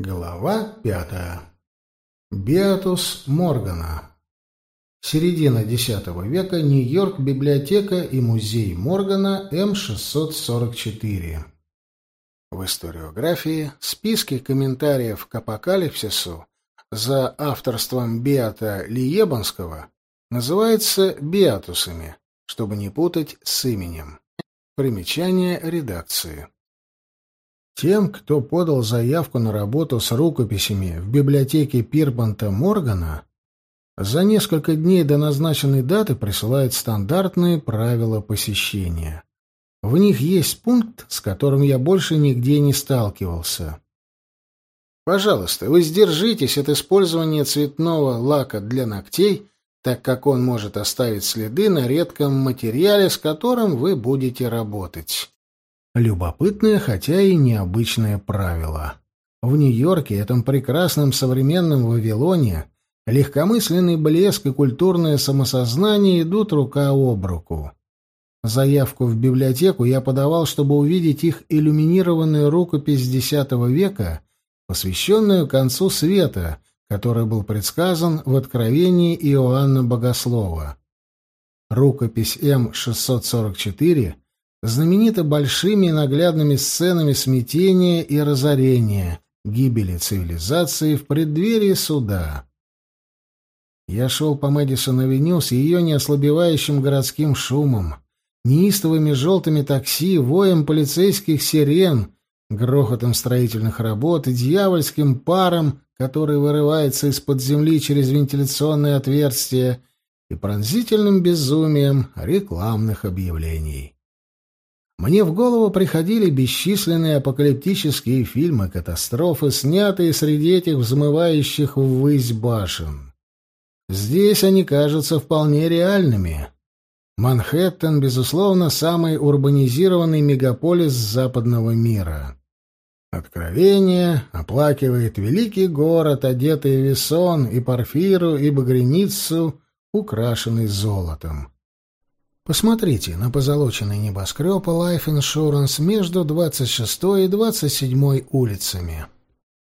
Глава пятая. Беатус Моргана. Середина X века, Нью-Йорк, библиотека и музей Моргана, М644. В историографии списки комментариев к апокалипсису за авторством Беата Лиебанского называются беатусами, чтобы не путать с именем. Примечание редакции. Тем, кто подал заявку на работу с рукописями в библиотеке Пирбанта Моргана, за несколько дней до назначенной даты присылают стандартные правила посещения. В них есть пункт, с которым я больше нигде не сталкивался. Пожалуйста, вы сдержитесь от использования цветного лака для ногтей, так как он может оставить следы на редком материале, с которым вы будете работать. Любопытное, хотя и необычное правило. В Нью-Йорке, этом прекрасном современном Вавилоне, легкомысленный блеск и культурное самосознание идут рука об руку. Заявку в библиотеку я подавал, чтобы увидеть их иллюминированную рукопись X века, посвященную концу света, который был предсказан в Откровении Иоанна Богослова. Рукопись М-644 знаменита большими наглядными сценами смятения и разорения, гибели цивилизации в преддверии суда. Я шел по Мэдисон-авеню с ее неослабевающим городским шумом, неистовыми желтыми такси, воем полицейских сирен, грохотом строительных работ и дьявольским паром, который вырывается из-под земли через вентиляционные отверстия, и пронзительным безумием рекламных объявлений. Мне в голову приходили бесчисленные апокалиптические фильмы катастрофы, снятые среди этих взмывающих ввысь башен. Здесь они кажутся вполне реальными. Манхэттен, безусловно, самый урбанизированный мегаполис западного мира. Откровение оплакивает великий город, одетый в весон и парфиру и багряницу, украшенный золотом. Посмотрите на позолоченный небоскреб Life Insurance между 26 и 27 улицами.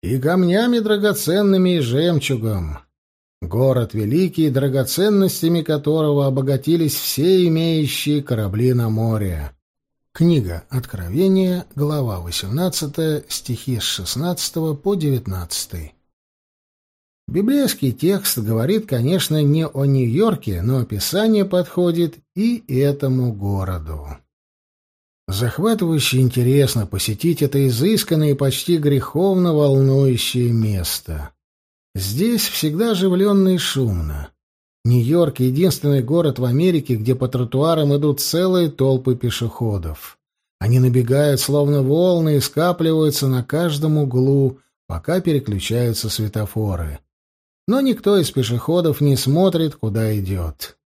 И камнями драгоценными и жемчугом. Город великий, драгоценностями которого обогатились все имеющие корабли на море. Книга Откровения, глава 18, стихи с 16 по 19. Библейский текст говорит, конечно, не о Нью-Йорке, но описание подходит и этому городу. Захватывающе интересно посетить это изысканное и почти греховно волнующее место. Здесь всегда оживленно и шумно. Нью-Йорк — единственный город в Америке, где по тротуарам идут целые толпы пешеходов. Они набегают, словно волны, и скапливаются на каждом углу, пока переключаются светофоры но никто из пешеходов не смотрит, куда идет.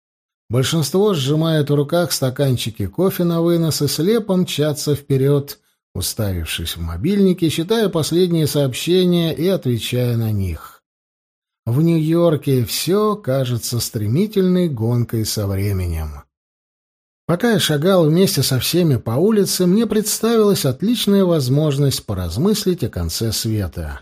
Большинство сжимает в руках стаканчики кофе на вынос и слепо мчатся вперед, уставившись в мобильнике, читая последние сообщения и отвечая на них. В Нью-Йорке все кажется стремительной гонкой со временем. Пока я шагал вместе со всеми по улице, мне представилась отличная возможность поразмыслить о конце света.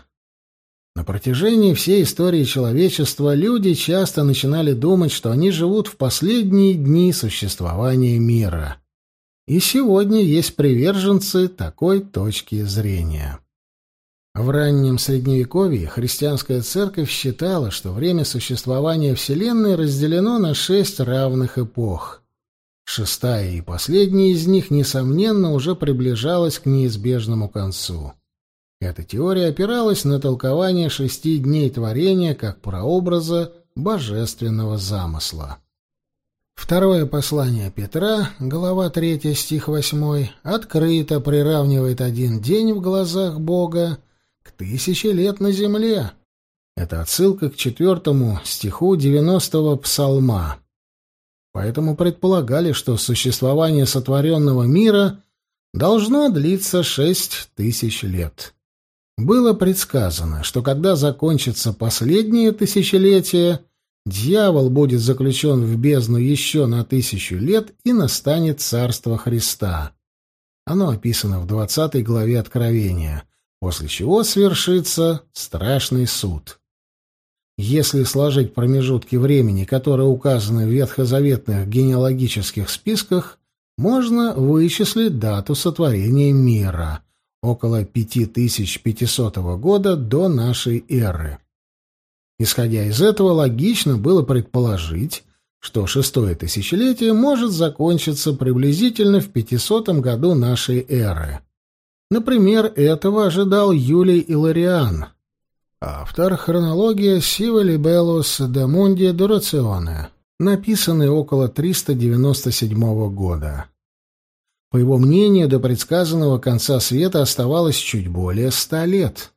На протяжении всей истории человечества люди часто начинали думать, что они живут в последние дни существования мира. И сегодня есть приверженцы такой точки зрения. В раннем Средневековье христианская церковь считала, что время существования Вселенной разделено на шесть равных эпох. Шестая и последняя из них, несомненно, уже приближалась к неизбежному концу. Эта теория опиралась на толкование шести дней творения как прообраза божественного замысла. Второе послание Петра, глава 3, стих 8, открыто приравнивает один день в глазах Бога к тысяче лет на земле. Это отсылка к четвертому стиху 90-го псалма. Поэтому предполагали, что существование сотворенного мира должно длиться шесть тысяч лет. Было предсказано, что когда закончится последнее тысячелетие, дьявол будет заключен в бездну еще на тысячу лет и настанет царство Христа. Оно описано в 20 главе Откровения. после чего свершится страшный суд. Если сложить промежутки времени, которые указаны в ветхозаветных генеалогических списках, можно вычислить дату сотворения мира — около 5500 года до нашей эры. Исходя из этого, логично было предположить, что шестое тысячелетие может закончиться приблизительно в 500 году нашей эры. Например, этого ожидал Юлий Илариан, автор хронология Сива Либелус де Мунди Дурационе, написанный около 397 года. По его мнению, до предсказанного конца света оставалось чуть более ста лет.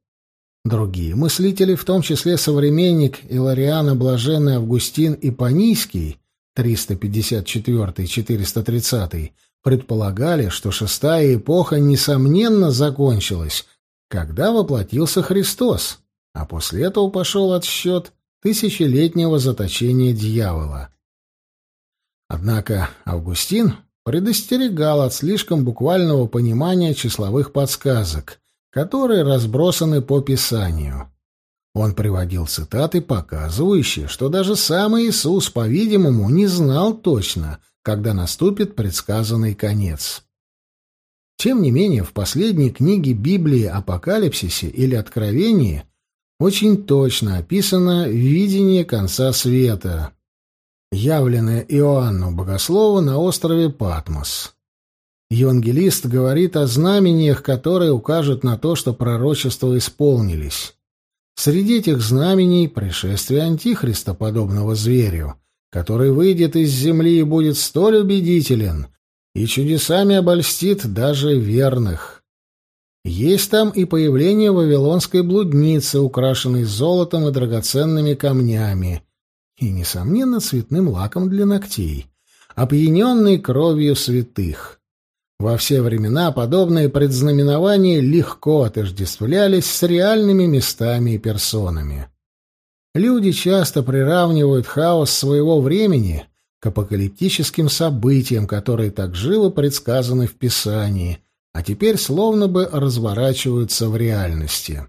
Другие мыслители, в том числе современник Илариана Блаженный Августин Ипанийский 354-430, предполагали, что шестая эпоха несомненно закончилась, когда воплотился Христос, а после этого пошел отсчет тысячелетнего заточения дьявола. Однако Августин предостерегал от слишком буквального понимания числовых подсказок, которые разбросаны по Писанию. Он приводил цитаты, показывающие, что даже сам Иисус, по-видимому, не знал точно, когда наступит предсказанный конец. Тем не менее, в последней книге Библии Апокалипсисе или Откровении очень точно описано видение конца света, явленное Иоанну Богослову на острове Патмос. Евангелист говорит о знамениях, которые укажут на то, что пророчества исполнились. Среди этих знамений пришествие Антихриста, подобного зверю, который выйдет из земли и будет столь убедителен, и чудесами обольстит даже верных. Есть там и появление вавилонской блудницы, украшенной золотом и драгоценными камнями, и, несомненно, цветным лаком для ногтей, опьяненной кровью святых. Во все времена подобные предзнаменования легко отождествлялись с реальными местами и персонами. Люди часто приравнивают хаос своего времени к апокалиптическим событиям, которые так живо предсказаны в Писании, а теперь словно бы разворачиваются в реальности.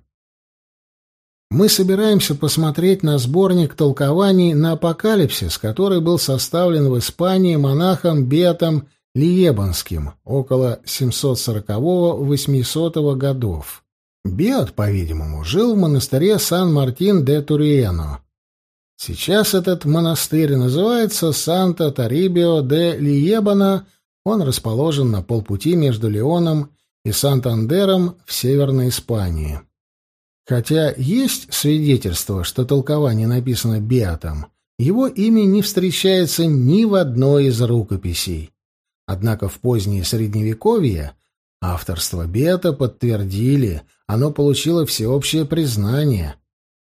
Мы собираемся посмотреть на сборник толкований на апокалипсис, который был составлен в Испании монахом Бетом Лиебанским около 740-800 годов. Биот, по-видимому, жил в монастыре Сан-Мартин-де-Туриено. Сейчас этот монастырь называется Санта-Тарибио де Лиебана, он расположен на полпути между Леоном и Сантандером в Северной Испании. Хотя есть свидетельство, что толкование написано Биотом, его имя не встречается ни в одной из рукописей. Однако в позднее Средневековье авторство Бета подтвердили, оно получило всеобщее признание.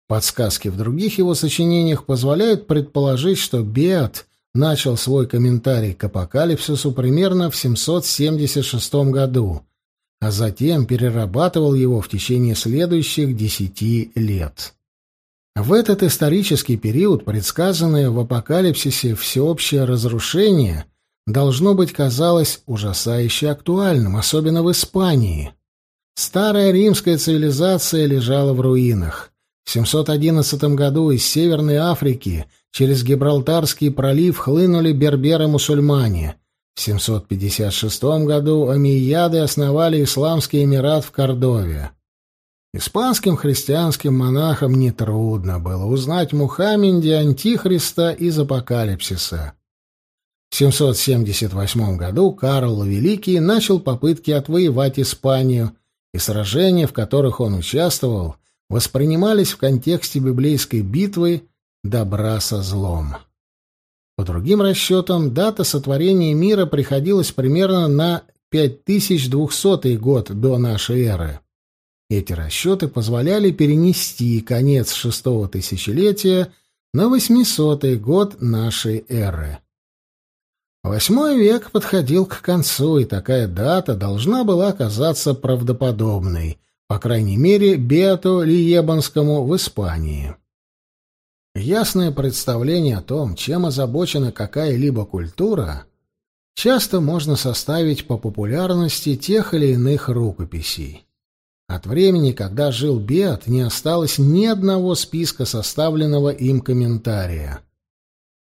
Подсказки в других его сочинениях позволяют предположить, что Бет начал свой комментарий к апокалипсису примерно в 776 году, а затем перерабатывал его в течение следующих десяти лет. В этот исторический период предсказанное в апокалипсисе всеобщее разрушение должно быть казалось ужасающе актуальным, особенно в Испании. Старая римская цивилизация лежала в руинах. В 711 году из Северной Африки через Гибралтарский пролив хлынули берберы-мусульмане. В 756 году амияды основали Исламский Эмират в Кордове. Испанским христианским монахам нетрудно было узнать Мухаммеде Антихриста из Апокалипсиса. В 778 году Карл Великий начал попытки отвоевать Испанию, и сражения, в которых он участвовал, воспринимались в контексте библейской битвы добра со злом. По другим расчетам, дата сотворения мира приходилась примерно на 5200 год до нашей эры. Эти расчеты позволяли перенести конец шестого тысячелетия на 800 год нашей эры. Восьмой век подходил к концу, и такая дата должна была оказаться правдоподобной, по крайней мере, Бету Лиебанскому в Испании. Ясное представление о том, чем озабочена какая-либо культура, часто можно составить по популярности тех или иных рукописей. От времени, когда жил Беат, не осталось ни одного списка составленного им комментария.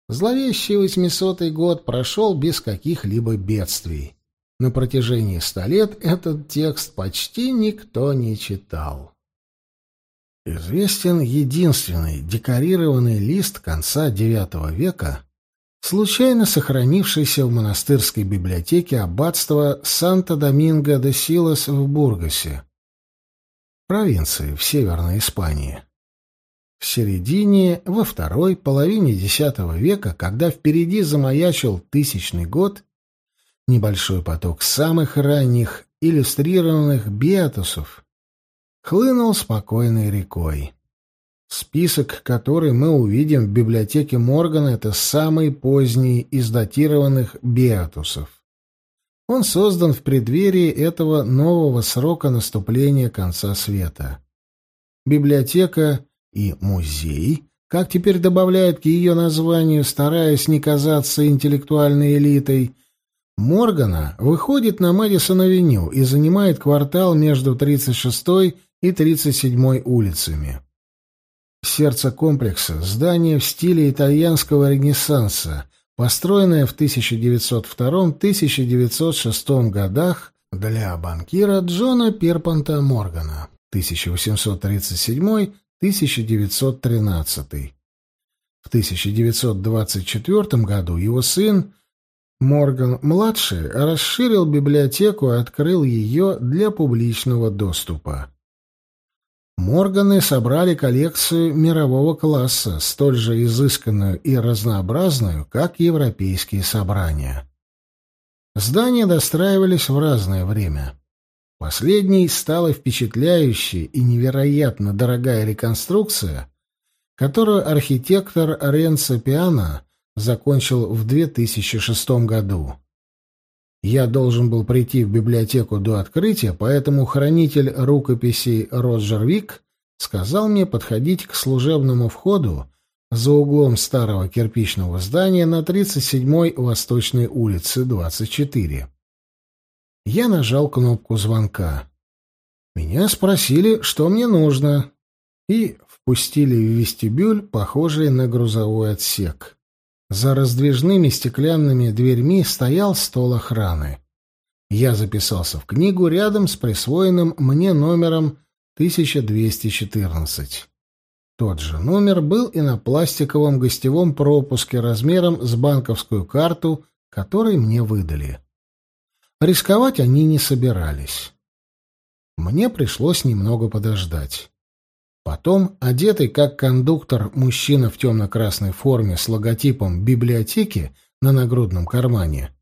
Зловещий восьмисотый год прошел без каких-либо бедствий. На протяжении ста лет этот текст почти никто не читал. Известен единственный декорированный лист конца IX века, случайно сохранившийся в монастырской библиотеке аббатства Санта-Доминго де Силас в Бургасе, провинции в Северной Испании. В середине, во второй половине X века, когда впереди замаячил тысячный год, небольшой поток самых ранних иллюстрированных биатусов хлынул спокойной рекой. Список, который мы увидим в библиотеке Моргана, это самый поздний из датированных биатусов. Он создан в преддверии этого нового срока наступления конца света. Библиотека и музей, как теперь добавляют к ее названию, стараясь не казаться интеллектуальной элитой, Моргана выходит на Мэдисон-авеню и занимает квартал между 36-й и 37-й улицами. Сердце комплекса – здание в стиле итальянского ренессанса, построенное в 1902-1906 годах для банкира Джона Перпанта Моргана 1837-1913. В 1924 году его сын Морган-младший расширил библиотеку и открыл ее для публичного доступа. Морганы собрали коллекцию мирового класса, столь же изысканную и разнообразную, как европейские собрания. Здания достраивались в разное время. Последней стала впечатляющая и невероятно дорогая реконструкция, которую архитектор Ренцо Пиано закончил в 2006 году. Я должен был прийти в библиотеку до открытия, поэтому хранитель рукописей Роджер Вик сказал мне подходить к служебному входу за углом старого кирпичного здания на 37-й Восточной улице, 24. Я нажал кнопку звонка. Меня спросили, что мне нужно, и впустили в вестибюль, похожий на грузовой отсек. За раздвижными стеклянными дверьми стоял стол охраны. Я записался в книгу рядом с присвоенным мне номером 1214. Тот же номер был и на пластиковом гостевом пропуске размером с банковскую карту, который мне выдали. Рисковать они не собирались. Мне пришлось немного подождать. Потом, одетый как кондуктор мужчина в темно-красной форме с логотипом библиотеки на нагрудном кармане,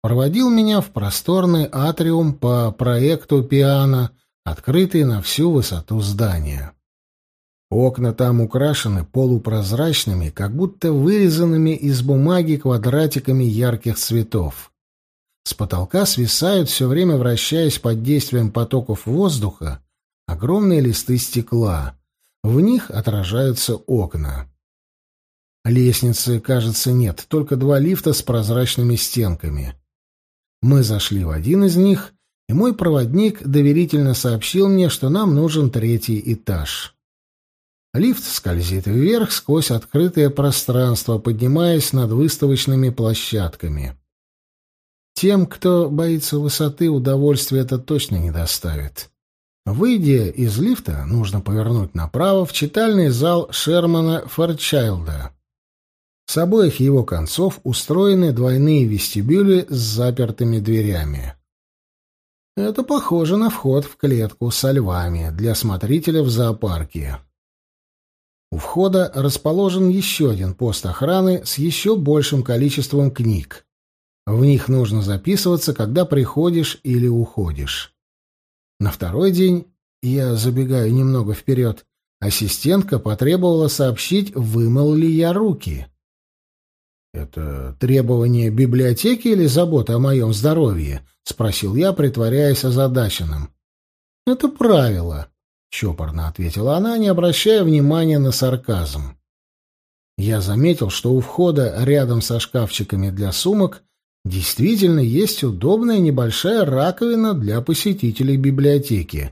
проводил меня в просторный атриум по проекту «Пиано», открытый на всю высоту здания. Окна там украшены полупрозрачными, как будто вырезанными из бумаги квадратиками ярких цветов. С потолка свисают, все время вращаясь под действием потоков воздуха, огромные листы стекла. В них отражаются окна. Лестницы, кажется, нет, только два лифта с прозрачными стенками. Мы зашли в один из них, и мой проводник доверительно сообщил мне, что нам нужен третий этаж. Лифт скользит вверх сквозь открытое пространство, поднимаясь над выставочными площадками. Тем, кто боится высоты, удовольствия это точно не доставит. Выйдя из лифта, нужно повернуть направо в читальный зал Шермана Форчайлда. С обоих его концов устроены двойные вестибюли с запертыми дверями. Это похоже на вход в клетку со львами для смотрителя в зоопарке. У входа расположен еще один пост охраны с еще большим количеством книг. В них нужно записываться, когда приходишь или уходишь. На второй день, я забегаю немного вперед, ассистентка потребовала сообщить, вымыл ли я руки. «Это требование библиотеки или забота о моем здоровье?» — спросил я, притворяясь озадаченным. «Это правило», — чопорно ответила она, не обращая внимания на сарказм. Я заметил, что у входа рядом со шкафчиками для сумок Действительно, есть удобная небольшая раковина для посетителей библиотеки.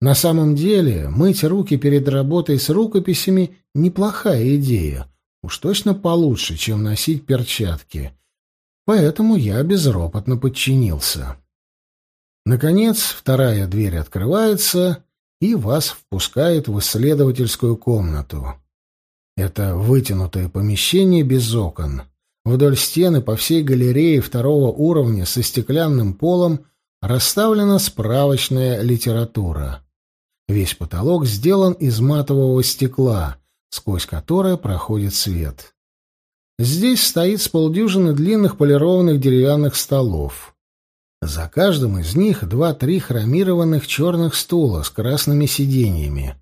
На самом деле, мыть руки перед работой с рукописями — неплохая идея. Уж точно получше, чем носить перчатки. Поэтому я безропотно подчинился. Наконец, вторая дверь открывается, и вас впускают в исследовательскую комнату. Это вытянутое помещение без окон. Вдоль стены по всей галерее второго уровня со стеклянным полом расставлена справочная литература. Весь потолок сделан из матового стекла, сквозь которое проходит свет. Здесь стоит с полдюжины длинных полированных деревянных столов. За каждым из них два-три хромированных черных стула с красными сиденьями.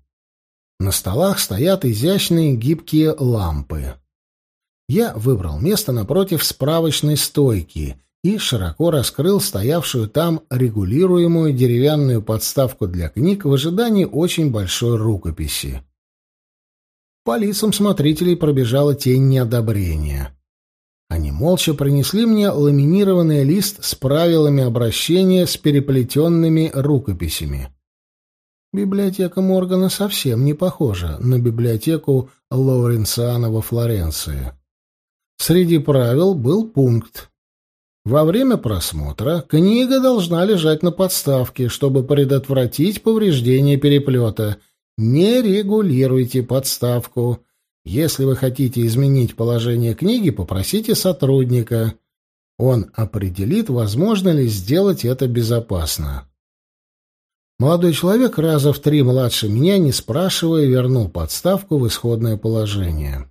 На столах стоят изящные гибкие лампы. Я выбрал место напротив справочной стойки и широко раскрыл стоявшую там регулируемую деревянную подставку для книг в ожидании очень большой рукописи. По лицам смотрителей пробежала тень неодобрения. Они молча принесли мне ламинированный лист с правилами обращения с переплетенными рукописями. Библиотека Моргана совсем не похожа на библиотеку Лоуренциана во Флоренции. Среди правил был пункт. Во время просмотра книга должна лежать на подставке, чтобы предотвратить повреждение переплета. Не регулируйте подставку. Если вы хотите изменить положение книги, попросите сотрудника. Он определит, возможно ли сделать это безопасно. Молодой человек раза в три младше меня, не спрашивая, вернул подставку в исходное положение.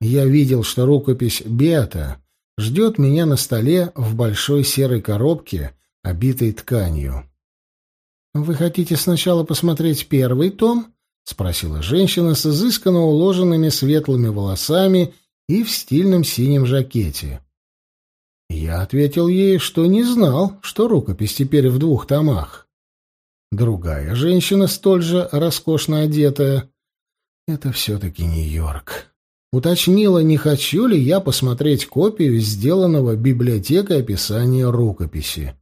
Я видел, что рукопись Беата ждет меня на столе в большой серой коробке, обитой тканью. «Вы хотите сначала посмотреть первый том?» — спросила женщина с изысканно уложенными светлыми волосами и в стильном синем жакете. Я ответил ей, что не знал, что рукопись теперь в двух томах. Другая женщина, столь же роскошно одетая, — это все-таки Нью-Йорк. Уточнила, не хочу ли я посмотреть копию сделанного библиотекой описания рукописи.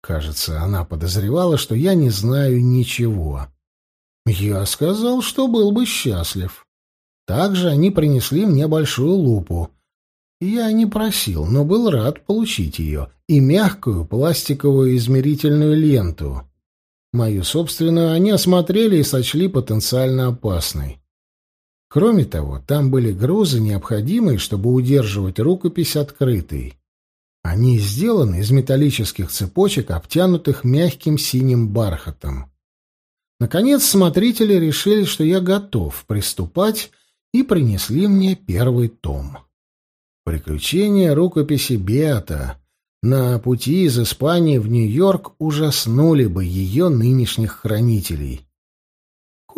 Кажется, она подозревала, что я не знаю ничего. Я сказал, что был бы счастлив. Также они принесли мне большую лупу. Я не просил, но был рад получить ее, и мягкую пластиковую измерительную ленту. Мою собственную они осмотрели и сочли потенциально опасной. Кроме того, там были грузы, необходимые, чтобы удерживать рукопись открытой. Они сделаны из металлических цепочек, обтянутых мягким синим бархатом. Наконец, смотрители решили, что я готов приступать, и принесли мне первый том. Приключения рукописи Беата на пути из Испании в Нью-Йорк ужаснули бы ее нынешних хранителей.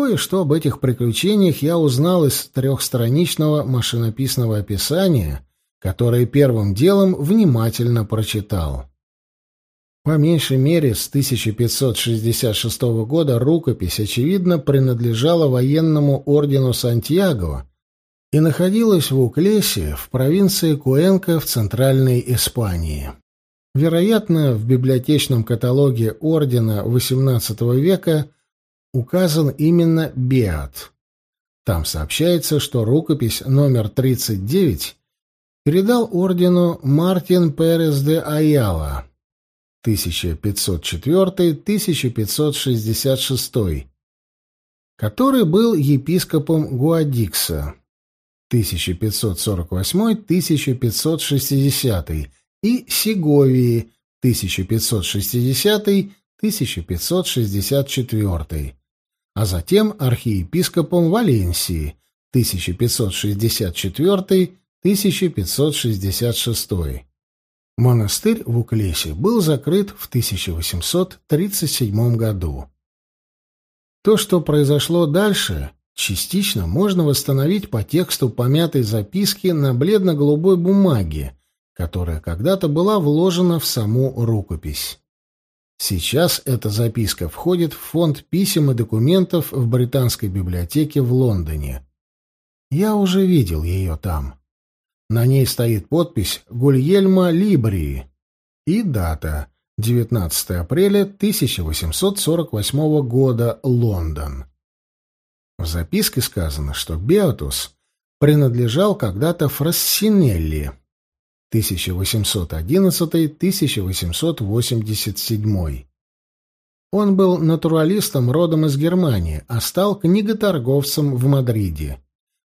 Кое-что об этих приключениях я узнал из трехстраничного машинописного описания, которое первым делом внимательно прочитал. По меньшей мере, с 1566 года рукопись, очевидно, принадлежала военному ордену Сантьяго и находилась в Уклесе, в провинции Куэнка в Центральной Испании. Вероятно, в библиотечном каталоге ордена XVIII века – указан именно Беат. Там сообщается, что рукопись номер 39 передал ордену Мартин Перес де Аяла 1504-1566, который был епископом Гуадикса 1548-1560 и Сеговии 1560-1564 а затем архиепископом Валенсии 1564-1566. Монастырь в Уклесе был закрыт в 1837 году. То, что произошло дальше, частично можно восстановить по тексту помятой записки на бледно-голубой бумаге, которая когда-то была вложена в саму рукопись. Сейчас эта записка входит в фонд писем и документов в Британской библиотеке в Лондоне. Я уже видел ее там. На ней стоит подпись Гульельма Либрии и дата 19 апреля 1848 года, Лондон. В записке сказано, что Беотус принадлежал когда-то Фрассинелли 1811-1887. Он был натуралистом родом из Германии, а стал книготорговцем в Мадриде.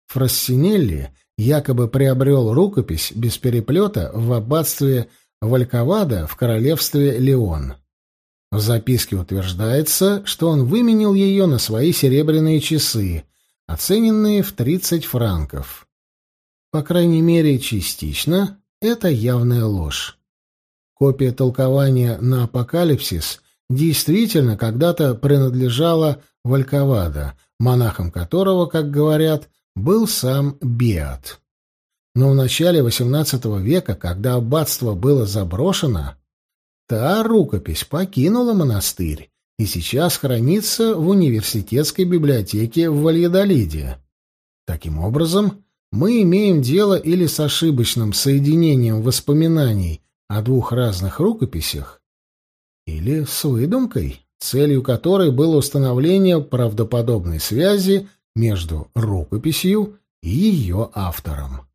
Фрассинелли якобы приобрел рукопись без переплета в аббатстве Вальковада в королевстве Леон. В записке утверждается, что он выменил ее на свои серебряные часы, оцененные в 30 франков. По крайней мере, частично это явная ложь. Копия толкования на апокалипсис действительно когда-то принадлежала Вальковада, монахом которого, как говорят, был сам Беат. Но в начале XVIII века, когда аббатство было заброшено, та рукопись покинула монастырь и сейчас хранится в университетской библиотеке в Вальядолиде. Таким образом, мы имеем дело или с ошибочным соединением воспоминаний о двух разных рукописях, или с выдумкой, целью которой было установление правдоподобной связи между рукописью и ее автором.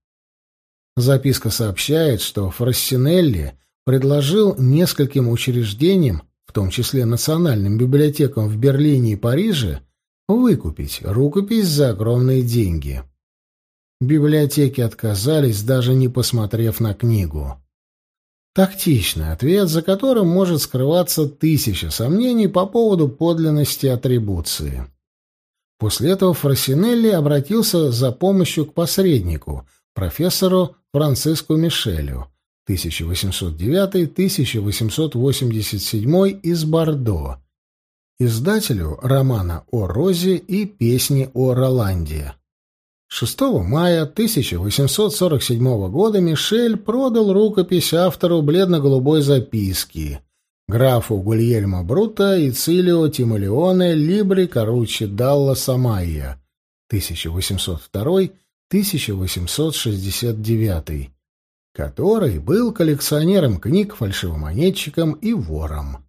Записка сообщает, что Фрассинелли предложил нескольким учреждениям, в том числе национальным библиотекам в Берлине и Париже, выкупить рукопись за огромные деньги. Библиотеки отказались, даже не посмотрев на книгу. Тактичный ответ, за которым может скрываться тысяча сомнений по поводу подлинности атрибуции. После этого Фросинелли обратился за помощью к посреднику, профессору Франциску Мишелю, 1809-1887 из Бордо, издателю романа о Розе и песни о Роланде. 6 мая 1847 года Мишель продал рукопись автору бледно-голубой записки графу Гульельмо Брута и Цилио Тимолеоне Либри Коручи Далла Самайя 1802-1869, который был коллекционером книг, фальшивомонетчиком и вором.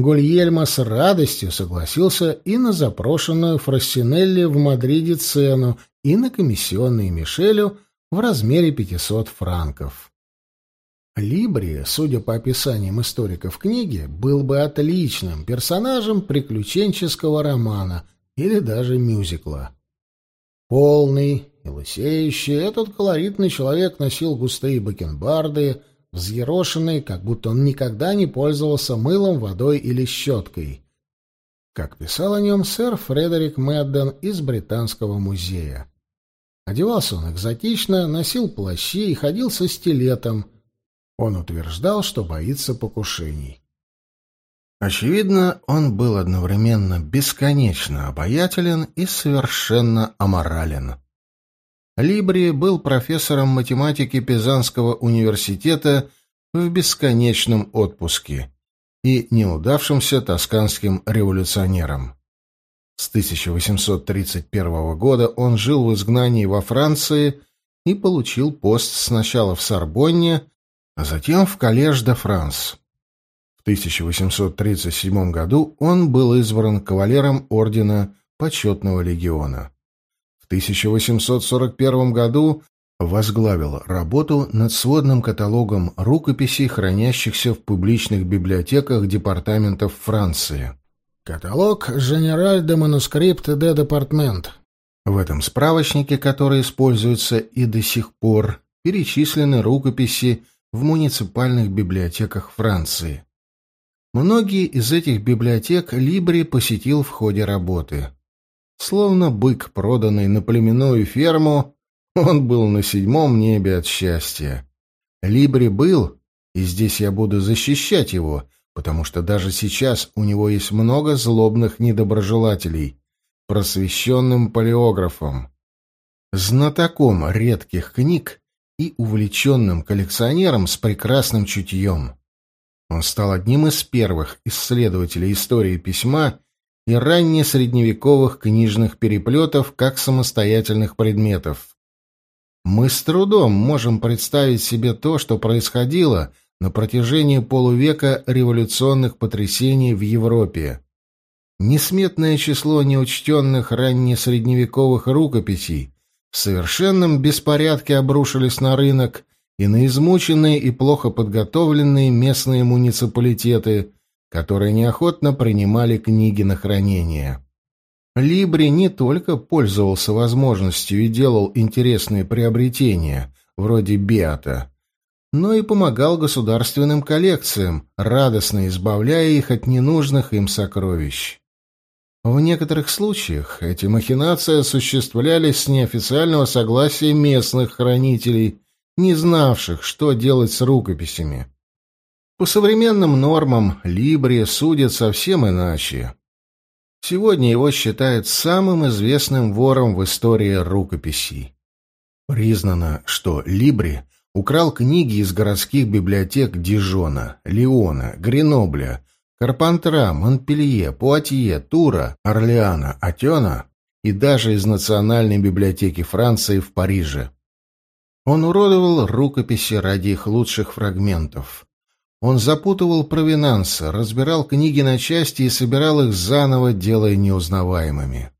Гульельмо с радостью согласился и на запрошенную Фрассинелли в Мадриде цену, и на комиссионные Мишелю в размере 500 франков. Либри, судя по описаниям историков книги, был бы отличным персонажем приключенческого романа или даже мюзикла. Полный и лысеющий, этот колоритный человек носил густые бакенбарды, взъерошенные, как будто он никогда не пользовался мылом, водой или щеткой. Как писал о нем сэр Фредерик Мэдден из Британского музея. Одевался он экзотично, носил плащи и ходил со стилетом — он утверждал, что боится покушений. Очевидно, он был одновременно бесконечно обаятелен и совершенно аморален. Либри был профессором математики Пизанского университета в бесконечном отпуске и неудавшимся тосканским революционером. С 1831 года он жил в изгнании во Франции и получил пост сначала в Сорбонне, а затем в Коллеж де Франс. В 1837 году он был избран кавалером ордена Почетного легиона. В 1841 году возглавил работу над сводным каталогом рукописей, хранящихся в публичных библиотеках департаментов Франции. Каталог «Женераль де манускрипт де департмент». В этом справочнике, который используется и до сих пор, перечислены рукописи в муниципальных библиотеках Франции. Многие из этих библиотек Либри посетил в ходе работы. Словно бык, проданный на племенную ферму, он был на седьмом небе от счастья. Либри был, и здесь я буду защищать его, потому что даже сейчас у него есть много злобных недоброжелателей, просвещенным палеографом, знатоком редких книг и увлеченным коллекционером с прекрасным чутьем. Он стал одним из первых исследователей истории письма и раннесредневековых книжных переплетов как самостоятельных предметов. Мы с трудом можем представить себе то, что происходило на протяжении полувека революционных потрясений в Европе. Несметное число неучтенных раннесредневековых рукописей в совершенном беспорядке обрушились на рынок и на измученные и плохо подготовленные местные муниципалитеты, которые неохотно принимали книги на хранение. Либри не только пользовался возможностью и делал интересные приобретения, вроде Беата, но и помогал государственным коллекциям, радостно избавляя их от ненужных им сокровищ. В некоторых случаях эти махинации осуществлялись с неофициального согласия местных хранителей, не знавших, что делать с рукописями. По современным нормам Либри судят совсем иначе. Сегодня его считают самым известным вором в истории рукописей. Признано, что Либри украл книги из городских библиотек Дижона, Лиона, Гренобля, Карпантра, Монпелье, Пуатье, Тура, Орлеана, Атена и даже из Национальной библиотеки Франции в Париже. Он уродовал рукописи ради их лучших фрагментов. Он запутывал провинансы, разбирал книги на части и собирал их заново, делая неузнаваемыми.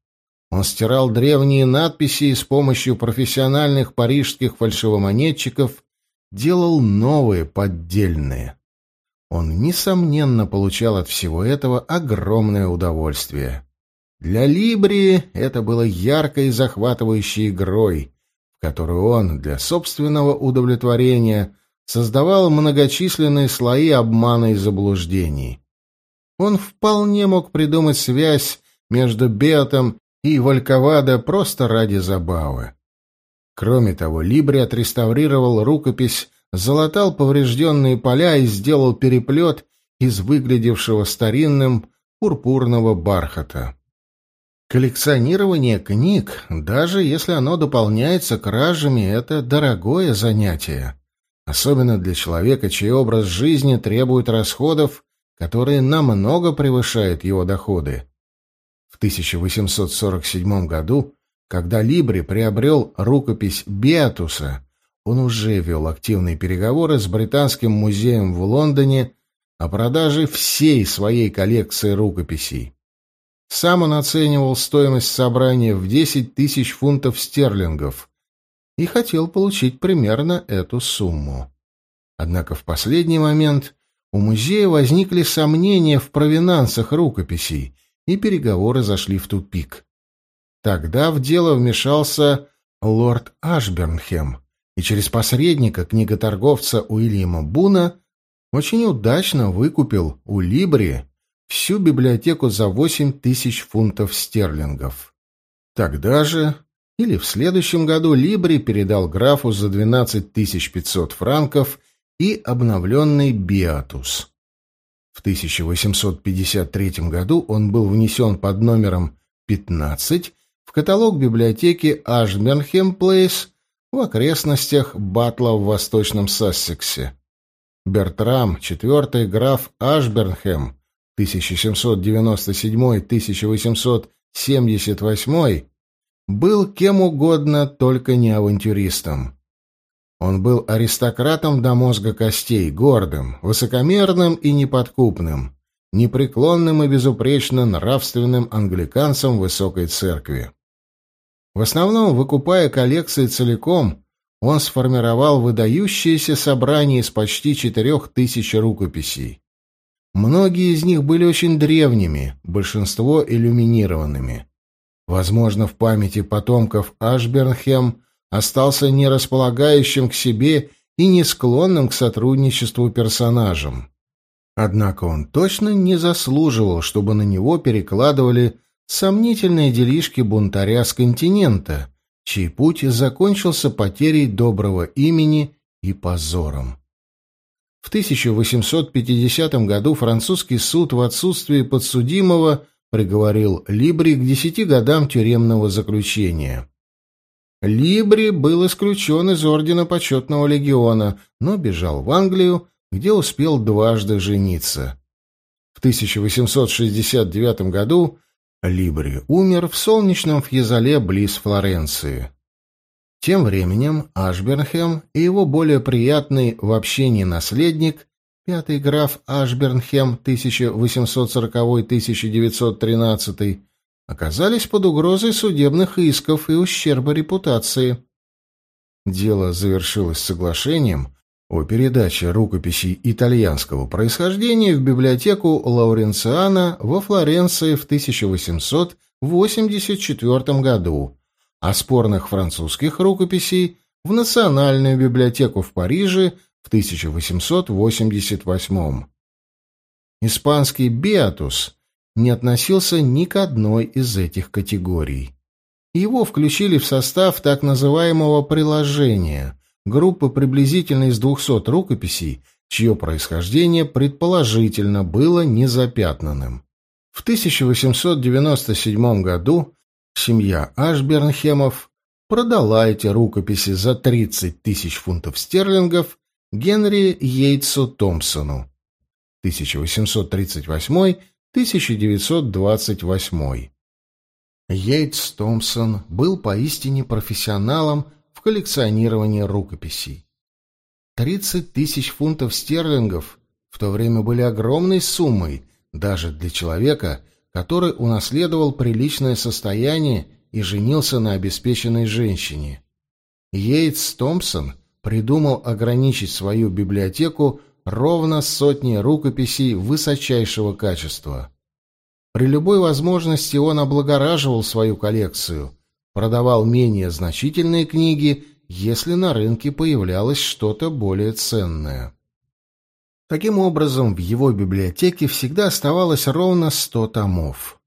Он стирал древние надписи и с помощью профессиональных парижских фальшивомонетчиков делал новые поддельные. Он, несомненно, получал от всего этого огромное удовольствие. Для Либри это было яркой и захватывающей игрой, в которую он для собственного удовлетворения создавал многочисленные слои обмана и заблуждений. Он вполне мог придумать связь между Бетом и Вальковадо просто ради забавы. Кроме того, Либри отреставрировал рукопись, залатал поврежденные поля и сделал переплет из выглядевшего старинным пурпурного бархата. Коллекционирование книг, даже если оно дополняется кражами, это дорогое занятие, особенно для человека, чей образ жизни требует расходов, которые намного превышают его доходы. В 1847 году, когда Либри приобрел рукопись Беатуса, он уже вел активные переговоры с Британским музеем в Лондоне о продаже всей своей коллекции рукописей. Сам он оценивал стоимость собрания в 10 тысяч фунтов стерлингов и хотел получить примерно эту сумму. Однако в последний момент у музея возникли сомнения в провинансах рукописей, и переговоры зашли в тупик. Тогда в дело вмешался лорд Ашбернхем, и через посредника книготорговца Уильяма Буна очень удачно выкупил у Либри всю библиотеку за восемь тысяч фунтов стерлингов. Тогда же или в следующем году Либри передал графу за 12 пятьсот франков и обновленный Биатус. В 1853 году он был внесен под номером 15 в каталог библиотеки Ашбернхем Плейс в окрестностях Батла в Восточном Сассексе. Бертрам, четвертый граф Ашбернхем, 1797-1878, был кем угодно, только не авантюристом. Он был аристократом до мозга костей, гордым, высокомерным и неподкупным, непреклонным и безупречно нравственным англиканцем высокой церкви. В основном, выкупая коллекции целиком, он сформировал выдающееся собрание из почти четырех тысяч рукописей. Многие из них были очень древними, большинство иллюминированными. Возможно, в памяти потомков Ашбернхем остался не располагающим к себе и не склонным к сотрудничеству персонажем. Однако он точно не заслуживал, чтобы на него перекладывали сомнительные делишки бунтаря с континента, чей путь закончился потерей доброго имени и позором. В 1850 году французский суд в отсутствии подсудимого приговорил Либри к десяти годам тюремного заключения. Либри был исключен из Ордена Почетного Легиона, но бежал в Англию, где успел дважды жениться. В 1869 году Либри умер в солнечном Фьезале близ Флоренции. Тем временем Ашбернхем и его более приятный в общении наследник пятый граф Ашбернхем 1840-1913 оказались под угрозой судебных исков и ущерба репутации. Дело завершилось соглашением о передаче рукописей итальянского происхождения в библиотеку Лауренциана во Флоренции в 1884 году, а спорных французских рукописей в Национальную библиотеку в Париже в 1888. Испанский «Беатус» не относился ни к одной из этих категорий. Его включили в состав так называемого «приложения» группы приблизительно из 200 рукописей, чье происхождение предположительно было незапятнанным. В 1897 году семья Ашбернхемов продала эти рукописи за 30 тысяч фунтов стерлингов Генри Йейтсу Томпсону 1838-1928. Йейтс Томпсон был поистине профессионалом в коллекционировании рукописей. 30 тысяч фунтов стерлингов в то время были огромной суммой даже для человека, который унаследовал приличное состояние и женился на обеспеченной женщине. Йейтс Томпсон придумал ограничить свою библиотеку ровно сотней рукописей высочайшего качества. При любой возможности он облагораживал свою коллекцию, продавал менее значительные книги, если на рынке появлялось что-то более ценное. Таким образом, в его библиотеке всегда оставалось ровно сто томов.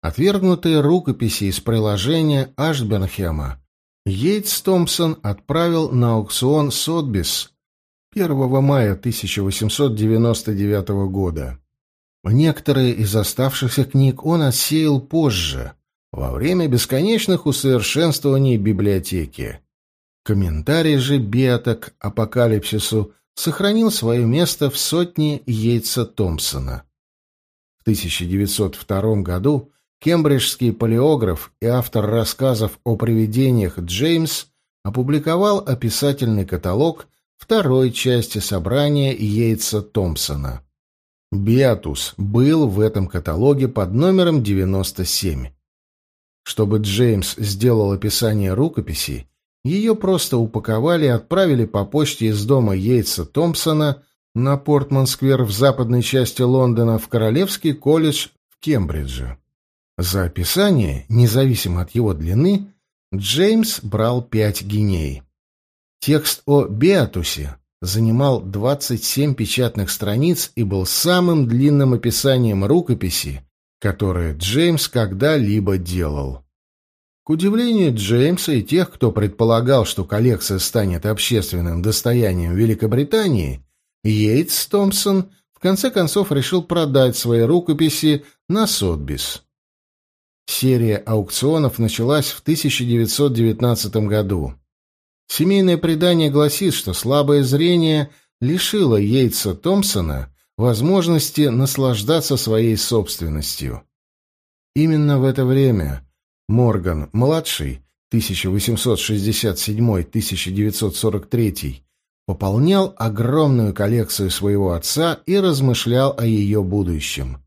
Отвергнутые рукописи из приложения Ашбернхема Йейтс Томпсон отправил на аукцион Сотбис 1 мая 1899 года. Некоторые из оставшихся книг он отсеял позже, во время бесконечных усовершенствований библиотеки. Комментарий же Бета к апокалипсису сохранил свое место в сотне Йейтса Томпсона. В 1902 году кембриджский палеограф и автор рассказов о привидениях Джеймс опубликовал описательный каталог второй части собрания Йейтса Томпсона. Биатус был в этом каталоге под номером 97. Чтобы Джеймс сделал описание рукописи, ее просто упаковали и отправили по почте из дома Йейтса Томпсона на Портман-сквер в западной части Лондона в Королевский колледж в Кембридже. За описание, независимо от его длины, Джеймс брал пять гиней. Текст о Беатусе занимал 27 печатных страниц и был самым длинным описанием рукописи, которое Джеймс когда-либо делал. К удивлению Джеймса и тех, кто предполагал, что коллекция станет общественным достоянием Великобритании, Йейтс Томпсон в конце концов решил продать свои рукописи на Сотбис. Серия аукционов началась в 1919 году. Семейное предание гласит, что слабое зрение лишило Йейтса Томпсона возможности наслаждаться своей собственностью. Именно в это время Морган-младший 1867-1943 пополнял огромную коллекцию своего отца и размышлял о ее будущем.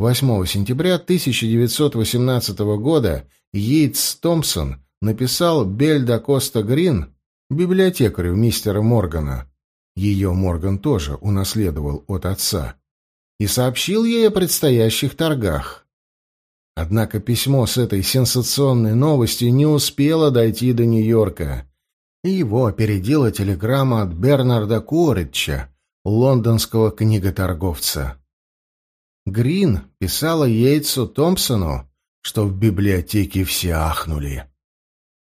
8 сентября 1918 года Йейтс Томпсон написал Бельда Коста Грин, библиотекарю мистера Моргана, ее Морган тоже унаследовал от отца. И сообщил ей о предстоящих торгах. Однако письмо с этой сенсационной новостью не успело дойти до Нью-Йорка. Его опередила телеграмма от Бернарда Куоритча, лондонского книготорговца. Грин писала Йейтсу Томпсону, что в библиотеке все ахнули.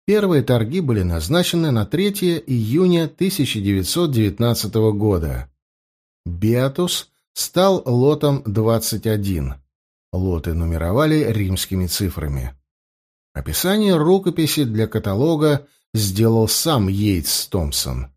Первые торги были назначены на 3 июня 1919 года. Биатус стал лотом 21. Лоты нумеровали римскими цифрами. Описание рукописи для каталога сделал сам Йейтс Томпсон.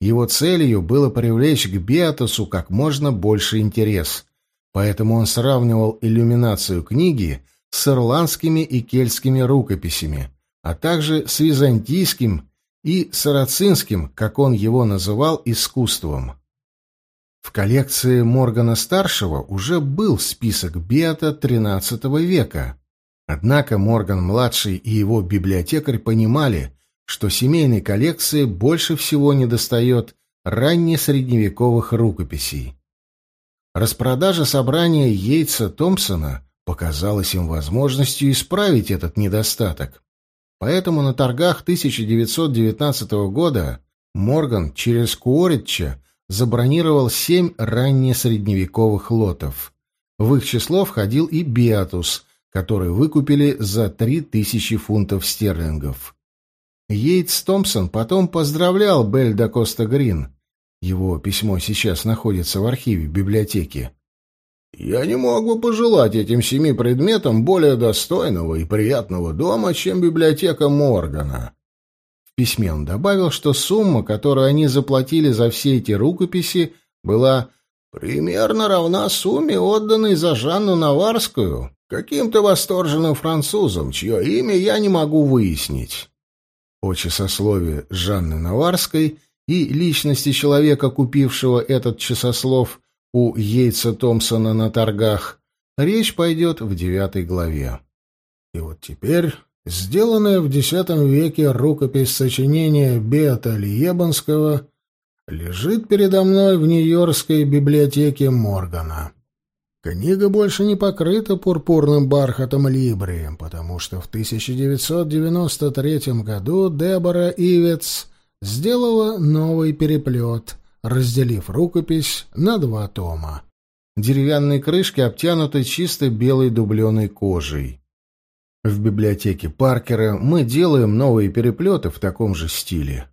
Его целью было привлечь к Биатусу как можно больше интерес, поэтому он сравнивал иллюминацию книги с ирландскими и кельтскими рукописями – а также с византийским и сарацинским, как он его называл, искусством. В коллекции Моргана-старшего уже был список Бета XIII века. Однако Морган-младший и его библиотекарь понимали, что семейной коллекции больше всего недостает раннесредневековых рукописей. Распродажа собрания Йейтса Томпсона показалась им возможностью исправить этот недостаток. Поэтому на торгах 1919 года Морган через Куоритча забронировал семь раннесредневековых лотов. В их число входил и Биатус, который выкупили за 3000 фунтов стерлингов. Йейтс Томпсон потом поздравлял Бель да Коста Грин. Его письмо сейчас находится в архиве библиотеки. «Я не мог бы пожелать этим семи предметам более достойного и приятного дома, чем библиотека Моргана». В письме он добавил, что сумма, которую они заплатили за все эти рукописи, была примерно равна сумме, отданной за Жанну Наварскую, каким-то восторженным французом, чье имя я не могу выяснить. О часослове Жанны Наварской и личности человека, купившего этот часослов у Йейтса Томпсона на торгах, речь пойдет в девятой главе. И вот теперь сделанная в X веке рукопись сочинения Бета Лиебанского лежит передо мной в Нью-Йоркской библиотеке Моргана. Книга больше не покрыта пурпурным бархатом Либри, потому что в 1993 году Дебора Ивец сделала новый переплет, разделив рукопись на два тома. Деревянные крышки обтянуты чисто белой дубленой кожей. В библиотеке Паркера мы делаем новые переплеты в таком же стиле.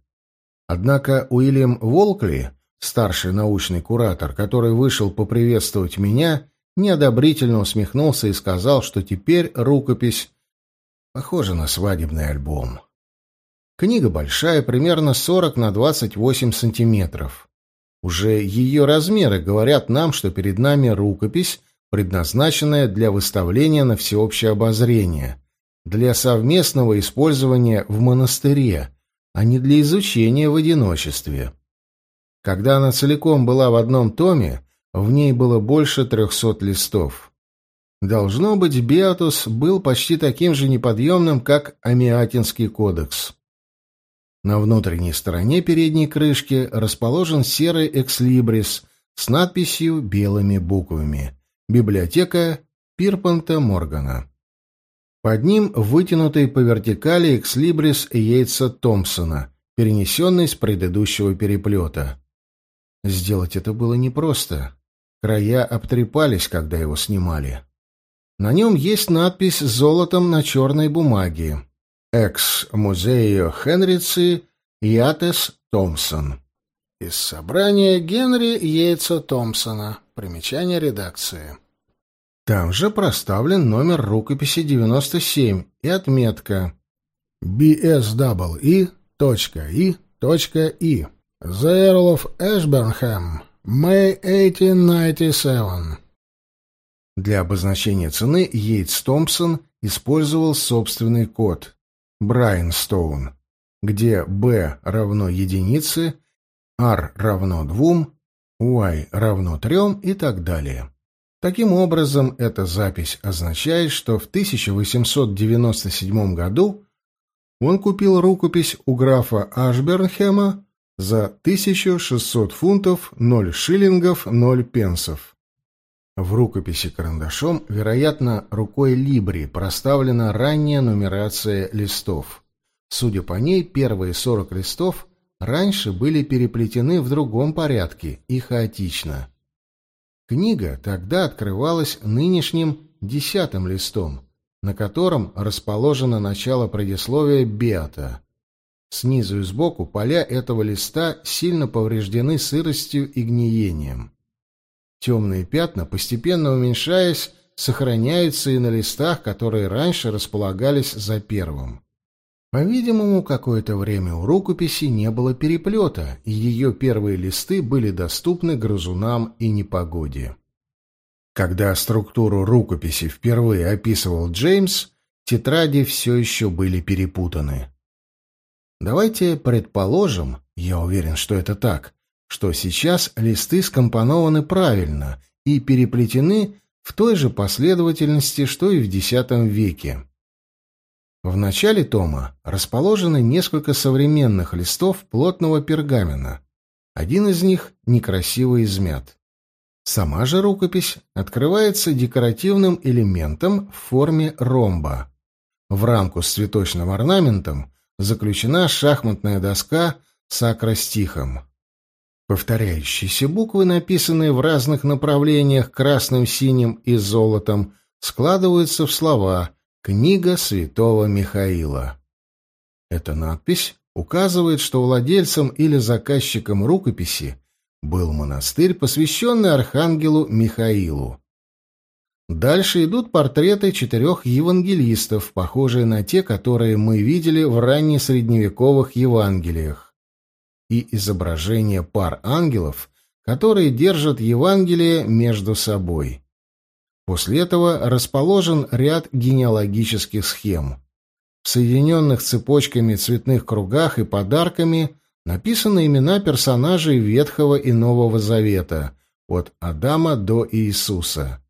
Однако Уильям Волкли, старший научный куратор, который вышел поприветствовать меня, неодобрительно усмехнулся и сказал, что теперь рукопись похожа на свадебный альбом. Книга большая, примерно 40 на 28 сантиметров. Уже ее размеры говорят нам, что перед нами рукопись, предназначенная для выставления на всеобщее обозрение, для совместного использования в монастыре, а не для изучения в одиночестве. Когда она целиком была в одном томе, в ней было больше трехсот листов. Должно быть, Биатус был почти таким же неподъемным, как Амиатинский кодекс. На внутренней стороне передней крышки расположен серый экслибрис с надписью белыми буквами «Библиотека Пирпанта Моргана». Под ним вытянутый по вертикали экслибрис Йейтса Томпсона, перенесенный с предыдущего переплета. Сделать это было непросто. Края обтрепались, когда его снимали. На нем есть надпись золотом на черной бумаге. «Экс музею Хенрици Ятес Томпсон». Из собрания Генри Йейтса Томпсона. Примечание редакции. Там же проставлен номер рукописи 97 и отметка BSWE.E.I. The Earl of Ashburnham, May 1897. Для обозначения цены Йейтс Томпсон использовал собственный код Брайан Стоун, где B равно единице, R равно двум, Y равно трем и так далее. Таким образом, эта запись означает, что в 1897 году он купил рукопись у графа Ашбернхема за 1600 фунтов 0 шиллингов 0 пенсов. В рукописи карандашом, вероятно, рукой Либри проставлена ранняя нумерация листов. Судя по ней, первые 40 листов раньше были переплетены в другом порядке и хаотично. Книга тогда открывалась нынешним десятым листом, на котором расположено начало предисловия Беата. Снизу и сбоку поля этого листа сильно повреждены сыростью и гниением. Темные пятна, постепенно уменьшаясь, сохраняются и на листах, которые раньше располагались за первым. По-видимому, какое-то время у рукописи не было переплета, и ее первые листы были доступны грызунам и непогоде. Когда структуру рукописи впервые описывал Джеймс, тетради все еще были перепутаны. Давайте предположим, я уверен, что это так, что сейчас листы скомпонованы правильно и переплетены в той же последовательности, что и в X веке. В начале тома расположены несколько современных листов плотного пергамена. Один из них некрасиво измят. Сама же рукопись открывается декоративным элементом в форме ромба. В рамку с цветочным орнаментом заключена шахматная доска с акростихом. Повторяющиеся буквы, написанные в разных направлениях красным, синим и золотом, складываются в слова «Книга святого Михаила». Эта надпись указывает, что владельцем или заказчиком рукописи был монастырь, посвященный архангелу Михаилу. Dальше идут портреты четырех евангелистов, похожие на те, которые мы видели в раннесредневековых Евангелиях, и изображение пар ангелов, которые держат Евангелие между собой. После этого расположен ряд генеалогических схем. В соединенных цепочками цветных кругах и подарками написаны имена персонажей Ветхого и Нового Завета, от Адама до Иисуса.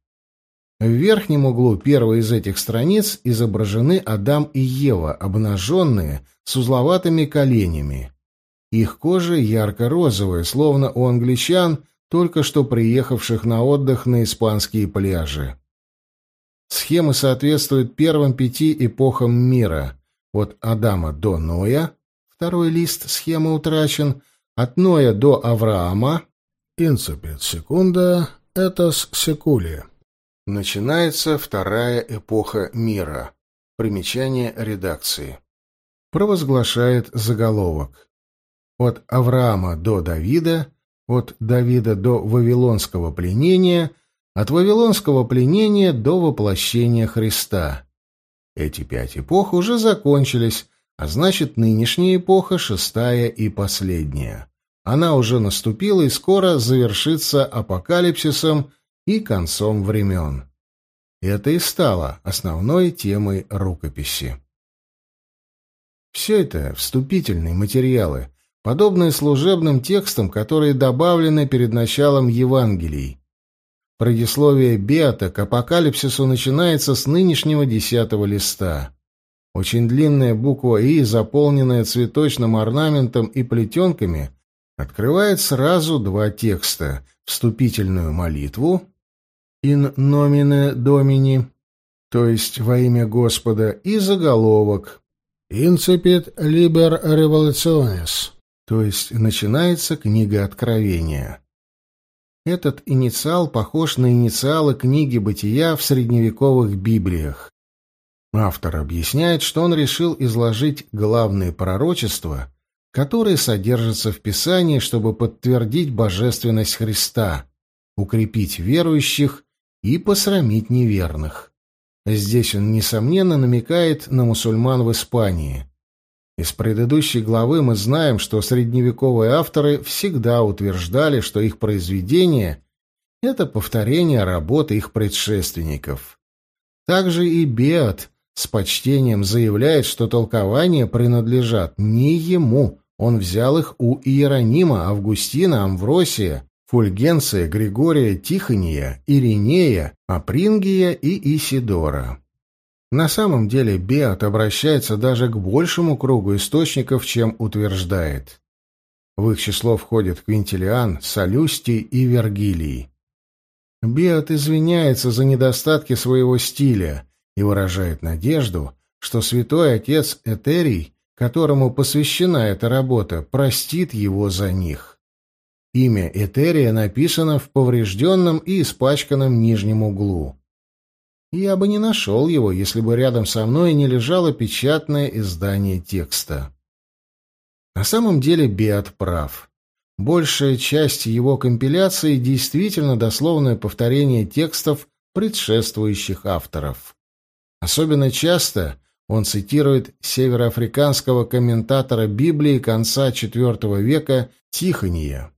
В верхнем углу первой из этих страниц изображены Адам и Ева, обнаженные, с узловатыми коленями. Их кожа ярко-розовая, словно у англичан, только что приехавших на отдых на испанские пляжи. Схемы соответствуют первым пяти эпохам мира, от Адама до Ноя, второй лист схемы утрачен, от Ноя до Авраама, инципит секунда, этас секули. Начинается вторая эпоха мира. Примечание редакции. Провозглашает заголовок. От Авраама до Давида, от Давида до Вавилонского пленения, от Вавилонского пленения до воплощения Христа. Эти пять эпох уже закончились, а значит, нынешняя эпоха шестая и последняя. Она уже наступила и скоро завершится апокалипсисом и концом времен. Это и стало основной темой рукописи. Все это вступительные материалы, подобные служебным текстам, которые добавлены перед началом Евангелий. Предисловие Беата к апокалипсису начинается с нынешнего десятого листа. Очень длинная буква «И», заполненная цветочным орнаментом и плетенками, открывает сразу два текста — вступительную молитву «in nomine Domini», то есть во имя Господа, и заголовок «Incipit liber revolutionis», то есть начинается книга Откровения. Этот инициал похож на инициалы книги «Бытия» в средневековых Библиях. Автор объясняет, что он решил изложить главные пророчества, которые содержатся в Писании, чтобы подтвердить божественность Христа, укрепить верующих и посрамить неверных. Здесь он, несомненно, намекает на мусульман в Испании. Из предыдущей главы мы знаем, что средневековые авторы всегда утверждали, что их произведение — это повторение работы их предшественников. Также и Беат с почтением заявляет, что толкования принадлежат не ему, он взял их у Иеронима, Августина, Амвросия, Фульгенция, Григория, Тихония, Иринея, Апрингия и Исидора. На самом деле Беат обращается даже к большему кругу источников, чем утверждает. В их число входят Квинтилиан, Солюстий и Вергилий. Беат извиняется за недостатки своего стиля и выражает надежду, что святой отец Этерий, которому посвящена эта работа, простит его за них. Имя Этерия написано в поврежденном и испачканном нижнем углу. Я бы не нашел его, если бы рядом со мной не лежало печатное издание текста. На самом деле Беат прав. Большая часть его компиляции действительно дословное повторение текстов предшествующих авторов. Особенно часто он цитирует североафриканского комментатора Библии конца IV века Тихония.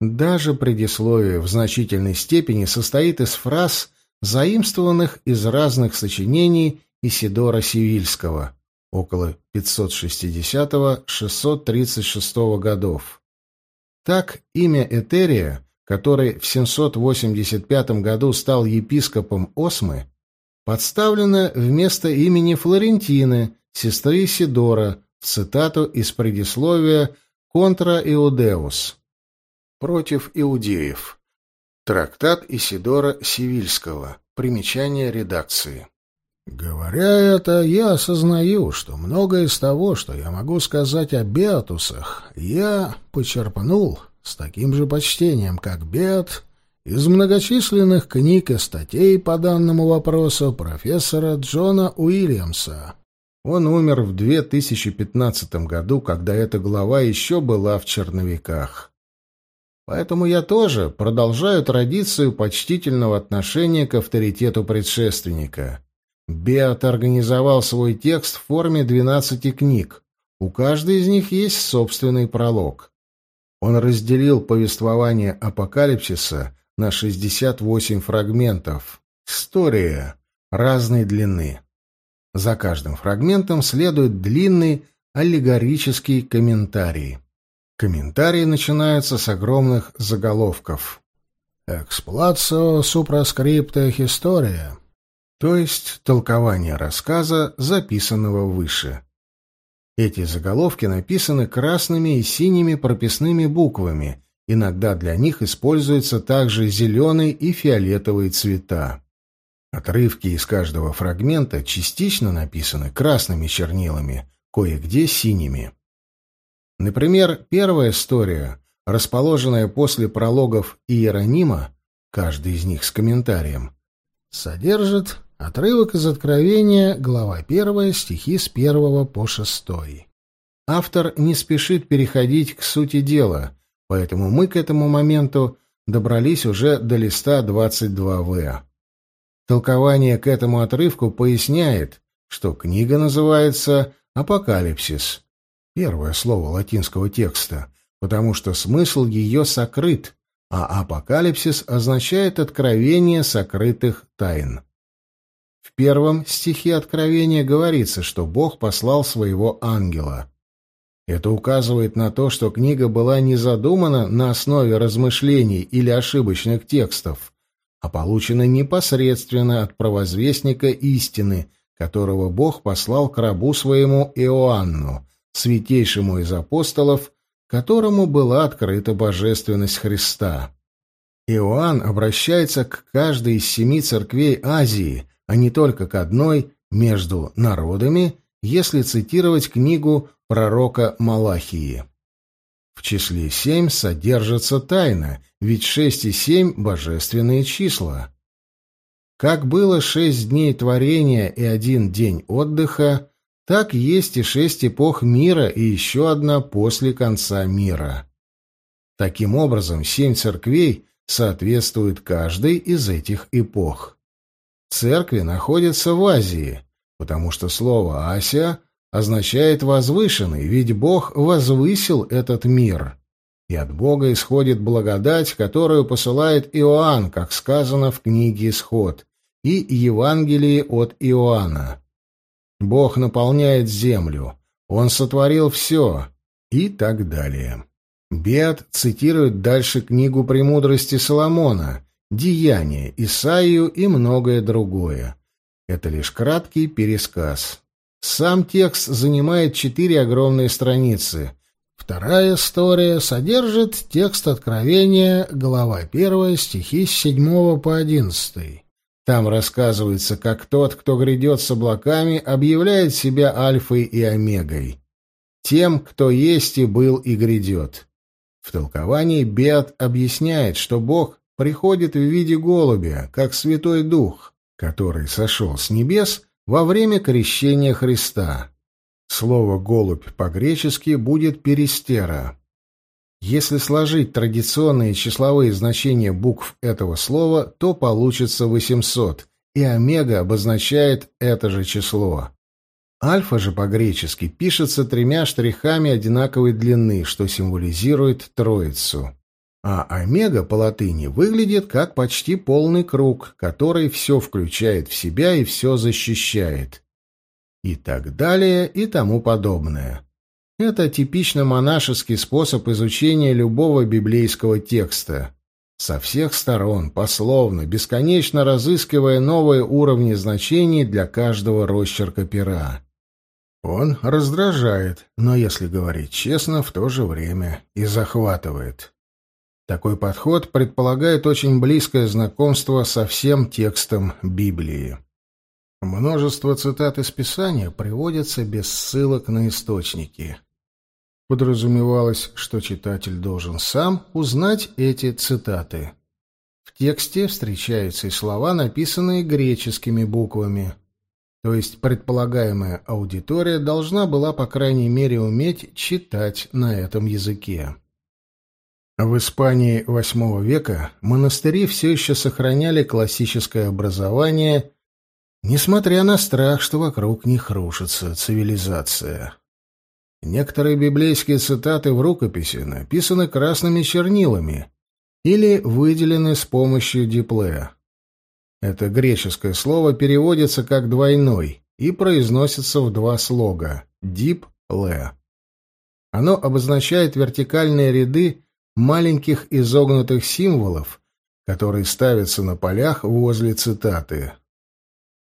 Даже предисловие в значительной степени состоит из фраз, заимствованных из разных сочинений Исидора Сивильского около 560-636 годов. Так имя Этерия, который в 785 году стал епископом Осмы, подставлено вместо имени Флорентины, сестры Сидора, в цитату из предисловия «Контра Иудеус» против иудеев. Трактат Исидора Сивильского. Примечание редакции. Говоря это, я осознаю, что многое из того, что я могу сказать о Беатусах, я почерпнул с таким же почтением, как Беат, из многочисленных книг и статей по данному вопросу профессора Джона Уильямса. Он умер в 2015 году, когда эта глава еще была в черновиках. Поэтому я тоже продолжаю традицию почтительного отношения к авторитету предшественника. Беат организовал свой текст в форме 12 книг. У каждой из них есть собственный пролог. Он разделил повествование апокалипсиса на 68 фрагментов. История разной длины. За каждым фрагментом следует длинный аллегорический комментарий. Комментарии начинаются с огромных заголовков. «Эксплацио суpraскрипта история», то есть толкование рассказа, записанного выше. Эти заголовки написаны красными и синими прописными буквами, иногда для них используются также зеленый и фиолетовый цвета. Отрывки из каждого фрагмента частично написаны красными чернилами, кое-где синими. Например, первая история, расположенная после прологов Иеронима, каждый из них с комментарием, содержит отрывок из Откровения, глава 1, стихи с 1 по 6. Автор не спешит переходить к сути дела, поэтому мы к этому моменту добрались уже до листа 22В. Толкование к этому отрывку поясняет, что книга называется «Апокалипсис», первое слово латинского текста, потому что смысл ее сокрыт, а апокалипсис означает откровение сокрытых тайн. В первом стихе Откровения говорится, что Бог послал своего ангела. Это указывает на то, что книга была не задумана на основе размышлений или ошибочных текстов, а получена непосредственно от провозвестника истины, которого Бог послал к рабу своему Иоанну, святейшему из апостолов, которому была открыта божественность Христа. Иоанн обращается к каждой из семи церквей Азии, а не только к одной между народами, если цитировать книгу пророка Малахии. В числе семь содержится тайна, ведь шесть и семь — божественные числа. Как было шесть дней творения и один день отдыха, так есть и шесть эпох мира и еще одна после конца мира. Таким образом, семь церквей соответствуют каждой из этих эпох. Церкви находятся в Азии, потому что слово «Ася» означает «возвышенный», ведь Бог возвысил этот мир. И от Бога исходит благодать, которую посылает Иоанн, как сказано в книге «Исход», и Евангелии от Иоанна. Бог наполняет землю, Он сотворил все и так далее. Беат цитирует дальше книгу «Премудрости Соломона», «Деяния», «Исаию» и многое другое. Это лишь краткий пересказ. Сам текст занимает четыре огромные страницы. Вторая история содержит текст Откровения, глава 1, стихи с 7 по 11. Там рассказывается, как тот, кто грядет с облаками, объявляет себя альфой и омегой. Тем, кто есть и был и грядет. В толковании Беат объясняет, что Бог приходит в виде голубя, как Святой Дух, который сошел с небес во время крещения Христа. Слово «голубь» по-гречески будет «перистера». Если сложить традиционные числовые значения букв этого слова, то получится 800, и омега обозначает это же число. Альфа же по-гречески пишется тремя штрихами одинаковой длины, что символизирует Троицу. А омега по латыни выглядит как почти полный круг, который все включает в себя и все защищает. И так далее, и тому подобное. Это типично монашеский способ изучения любого библейского текста. Со всех сторон, пословно, бесконечно разыскивая новые уровни значений для каждого росчерка пера. Он раздражает, но, если говорить честно, в то же время и захватывает. Такой подход предполагает очень близкое знакомство со всем текстом Библии. Множество цитат из Писания приводятся без ссылок на источники. Подразумевалось, что читатель должен сам узнать эти цитаты. В тексте встречаются и слова, написанные греческими буквами – то есть предполагаемая аудитория должна была, по крайней мере, уметь читать на этом языке. В Испании VIII века монастыри все еще сохраняли классическое образование, несмотря на страх, что вокруг них рушится цивилизация. Некоторые библейские цитаты в рукописи написаны красными чернилами или выделены с помощью диплея. Это греческое слово переводится как «двойной» и произносится в два слога «дип-ле». Оно обозначает вертикальные ряды маленьких изогнутых символов, которые ставятся на полях возле цитаты.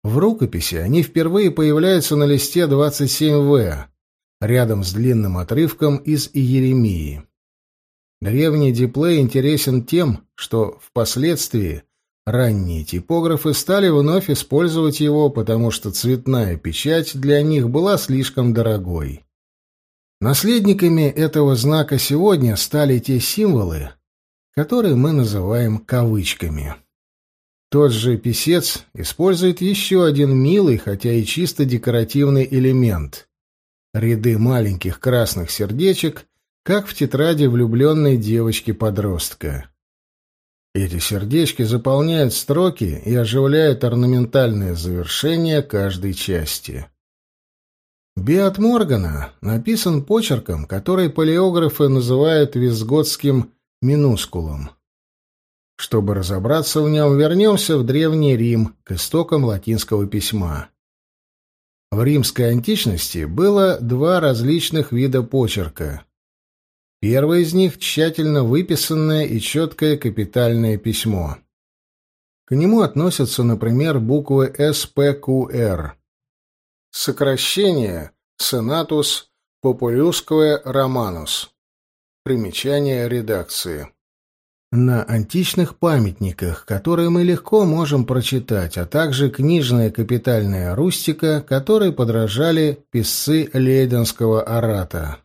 В рукописи они впервые появляются на листе 27В, рядом с длинным отрывком из Иеремии. Древний диплей интересен тем, что впоследствии Ранние типографы стали вновь использовать его, потому что цветная печать для них была слишком дорогой. Наследниками этого знака сегодня стали те символы, которые мы называем кавычками. Тот же писец использует еще один милый, хотя и чисто декоративный элемент — ряды маленьких красных сердечек, как в тетради влюбленной девочки-подростка. Эти сердечки заполняют строки и оживляют орнаментальное завершение каждой части. Биат Моргана написан почерком, который палеографы называют визготским минускулом. Чтобы разобраться в нем, вернемся в Древний Рим, к истокам латинского письма. В римской античности было два различных вида почерка Первое из них — тщательно выписанное и четкое капитальное письмо. К нему относятся, например, буквы СПQR. Сокращение «Senatus Populusque Romanus». Примечание редакции. На античных памятниках, которые мы легко можем прочитать, а также книжная капитальная рустика, которой подражали писцы лейденского ората.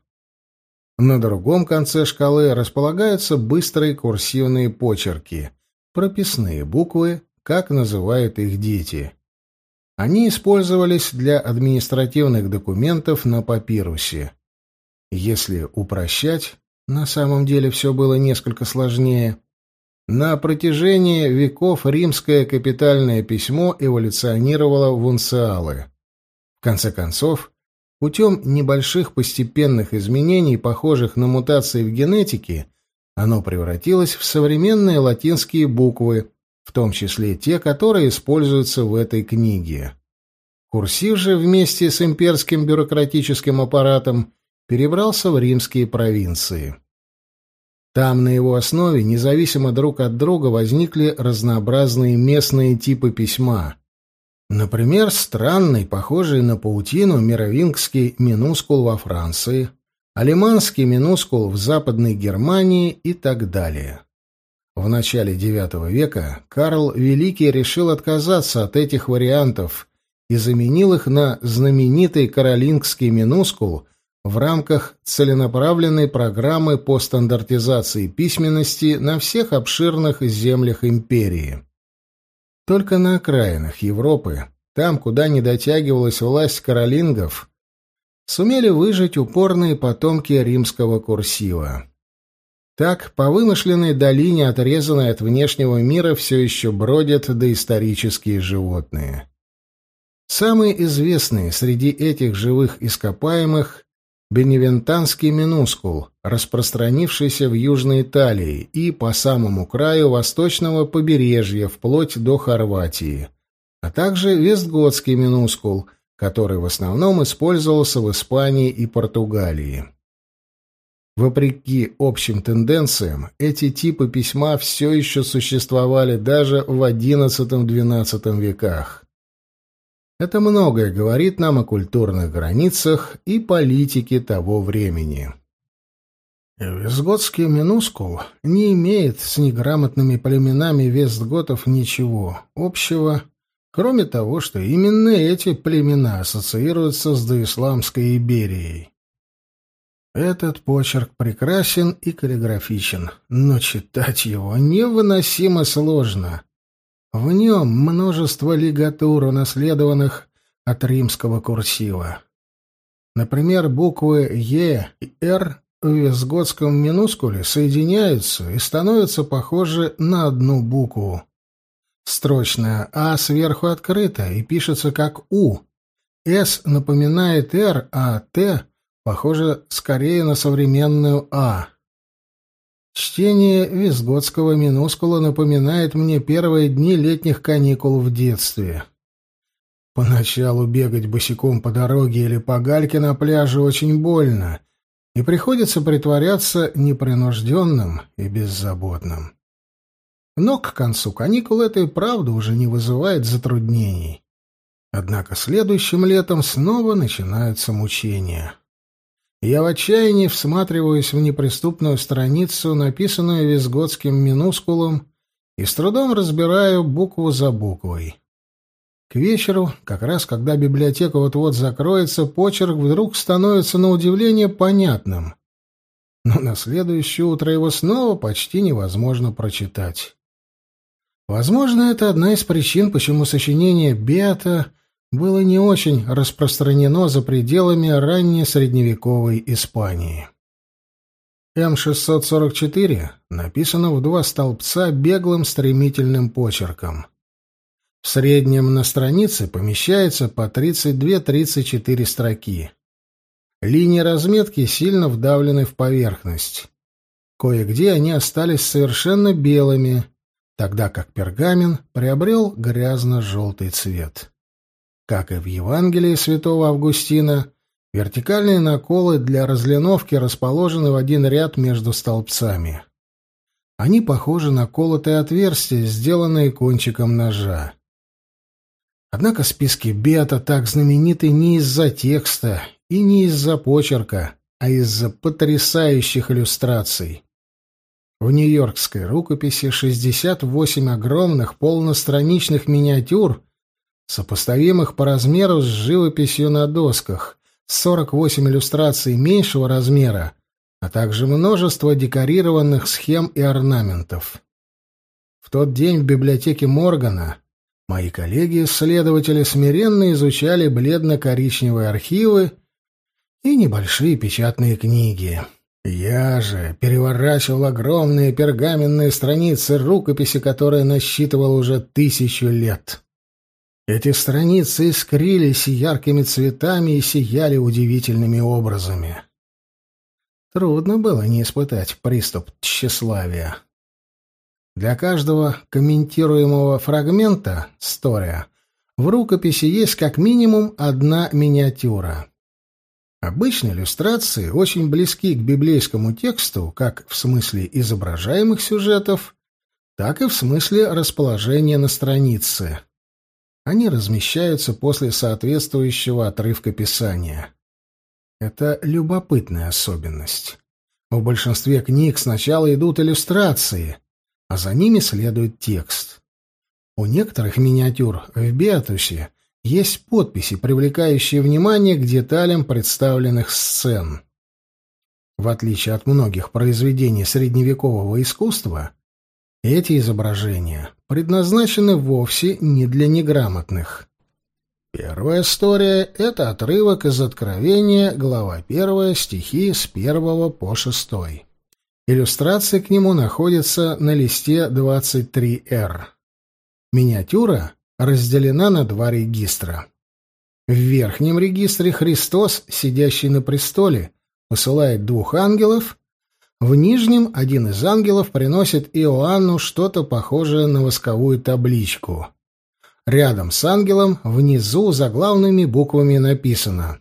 На другом конце шкалы располагаются быстрые курсивные почерки, прописные буквы, как называют их дети. Они использовались для административных документов на папирусе. Если упрощать, на самом деле все было несколько сложнее. На протяжении веков римское капитальное письмо эволюционировало в унциалы. В конце концов, Путем небольших постепенных изменений, похожих на мутации в генетике, оно превратилось в современные латинские буквы, в том числе те, которые используются в этой книге. Курсив же вместе с имперским бюрократическим аппаратом перебрался в римские провинции. Там на его основе, независимо друг от друга, возникли разнообразные местные типы письма, Например, странный, похожий на паутину мировингский минускул во Франции, алиманский минускул в Западной Германии и так далее. В начале IX века Карл Великий решил отказаться от этих вариантов и заменил их на знаменитый каролингский минускул в рамках целенаправленной программы по стандартизации письменности на всех обширных землях империи. Только на окраинах Европы, там, куда не дотягивалась власть каролингов, сумели выжить упорные потомки римского курсива. Так, по вымышленной долине, отрезанной от внешнего мира, все еще бродят доисторические животные. Самые известные среди этих живых ископаемых беневентанский минускул, распространившийся в Южной Италии и по самому краю восточного побережья вплоть до Хорватии, а также вестготский минускул, который в основном использовался в Испании и Португалии. Вопреки общим тенденциям, эти типы письма все еще существовали даже в XI-XII веках. Это многое говорит нам о культурных границах и политике того времени. Вестготский минускул не имеет с неграмотными племенами вестготов ничего общего, кроме того, что именно эти племена ассоциируются с доисламской Иберией. Этот почерк прекрасен и каллиграфичен, но читать его невыносимо сложно. В нем множество лигатур, унаследованных от римского курсива. Например, буквы «Е» и «Р» в визготском минускуле соединяются и становятся похожи на одну букву. Строчная «А» сверху открыта и пишется как «У». «С» напоминает «Р», а «Т» Похоже, скорее на современную «А». Чтение визготского минускула напоминает мне первые дни летних каникул в детстве. Поначалу бегать босиком по дороге или по гальке на пляже очень больно, и приходится притворяться непринужденным и беззаботным. Но к концу каникул это и правда уже не вызывает затруднений. Однако следующим летом снова начинаются мучения. Я в отчаянии всматриваюсь в неприступную страницу, написанную визготским минускулом, и с трудом разбираю букву за буквой. К вечеру, как раз когда библиотека вот-вот закроется, почерк вдруг становится на удивление понятным. Но на следующее утро его снова почти невозможно прочитать. Возможно, это одна из причин, почему сочинение Бета было не очень распространено за пределами ранней средневековой Испании. М-644 написано в два столбца беглым стремительным почерком. В среднем на странице помещается по 32-34 строки. Линии разметки сильно вдавлены в поверхность. Кое-где они остались совершенно белыми, тогда как пергамент приобрел грязно-желтый цвет. Как и в Евангелии святого Августина, вертикальные наколы для разлиновки расположены в один ряд между столбцами. Они похожи на колотые отверстия, сделанные кончиком ножа. Однако списки бета так знамениты не из-за текста и не из-за почерка, а из-за потрясающих иллюстраций. В нью-йоркской рукописи 68 огромных полностраничных миниатюр сопоставимых по размеру с живописью на досках, 48 иллюстраций меньшего размера, а также множество декорированных схем и орнаментов. В тот день в библиотеке Моргана мои коллеги-исследователи смиренно изучали бледно-коричневые архивы и небольшие печатные книги. Я же переворачивал огромные пергаменные страницы рукописи, которые насчитывал уже тысячу лет. Эти страницы искрились яркими цветами и сияли удивительными образами. Трудно было не испытать приступ тщеславия. Для каждого комментируемого фрагмента «Стория» в рукописи есть как минимум одна миниатюра. Обычные иллюстрации очень близки к библейскому тексту как в смысле изображаемых сюжетов, так и в смысле расположения на странице. Они размещаются после соответствующего отрывка писания. Это любопытная особенность. В большинстве книг сначала идут иллюстрации, а за ними следует текст. У некоторых миниатюр в Беатусе есть подписи, привлекающие внимание к деталям представленных сцен. В отличие от многих произведений средневекового искусства, эти изображения предназначены вовсе не для неграмотных. Первая история — это отрывок из Откровения, глава 1, стихи с 1 по 6. Иллюстрации к нему находятся на листе 23-Р. Миниатюра разделена на два регистра. В верхнем регистре Христос, сидящий на престоле, посылает двух ангелов, в нижнем один из ангелов приносит Иоанну что-то похожее на восковую табличку. Рядом с ангелом внизу заглавными буквами написано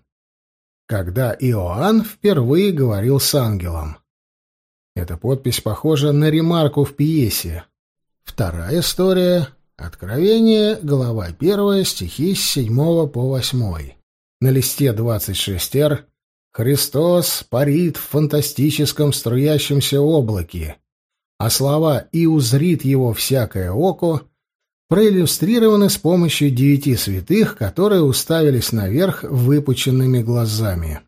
«Когда Иоанн впервые говорил с ангелом». Эта подпись похожа на ремарку в пьесе. Вторая история — Откровение, глава 1, стихи с 7 по 8. На листе 26-р Христос парит в фантастическом струящемся облаке, а слова «и узрит его всякое око» проиллюстрированы с помощью девяти святых, которые уставились наверх выпученными глазами.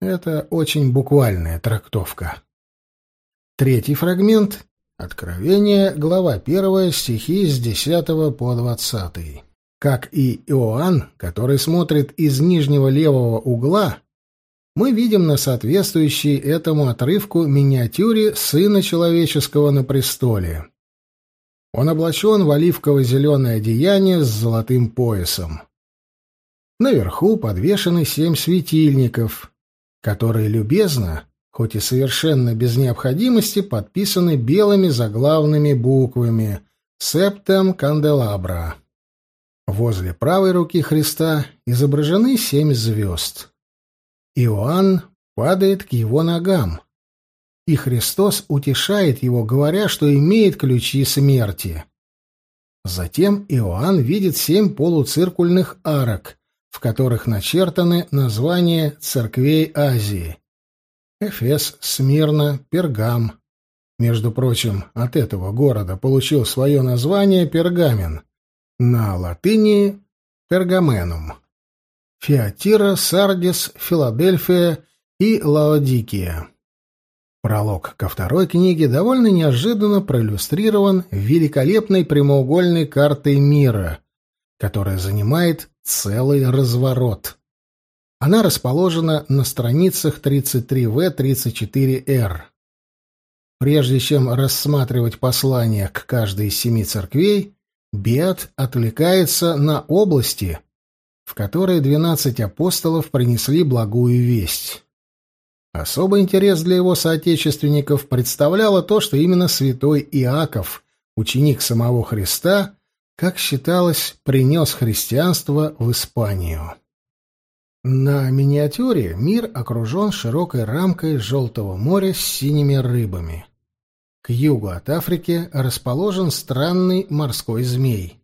Это очень буквальная трактовка. Третий фрагмент — Откровение, глава 1, стихи с 10 по 20. Как и Иоанн, который смотрит из нижнего левого угла, мы видим на соответствующей этому отрывку миниатюре Сына Человеческого на престоле. Он облачен в оливково-зеленое одеяние с золотым поясом. Наверху подвешены семь светильников, которые любезно, хоть и совершенно без необходимости, подписаны белыми заглавными буквами «Септем Канделабра». Возле правой руки Христа изображены семь звезд. Иоанн падает к его ногам, и Христос утешает его, говоря, что имеет ключи смерти. Затем Иоанн видит семь полуциркульных арок, в которых начертаны названия церквей Азии. Эфес, Смирна, Пергам. Между прочим, от этого города получил свое название Пергамен, на латыни «пергаменум». Фиатира, Сардис, Филадельфия и Лаодикия. Пролог ко второй книге довольно неожиданно проиллюстрирован великолепной прямоугольной картой мира, которая занимает целый разворот. Она расположена на страницах 33В-34Р. Прежде чем рассматривать послание к каждой из семи церквей, Бет отвлекается на области, в которые двенадцать апостолов принесли благую весть. Особый интерес для его соотечественников представляло то, что именно святой Иаков, ученик самого Христа, как считалось, принес христианство в Испанию. На миниатюре мир окружен широкой рамкой желтого моря с синими рыбами. К югу от Африки расположен странный морской змей.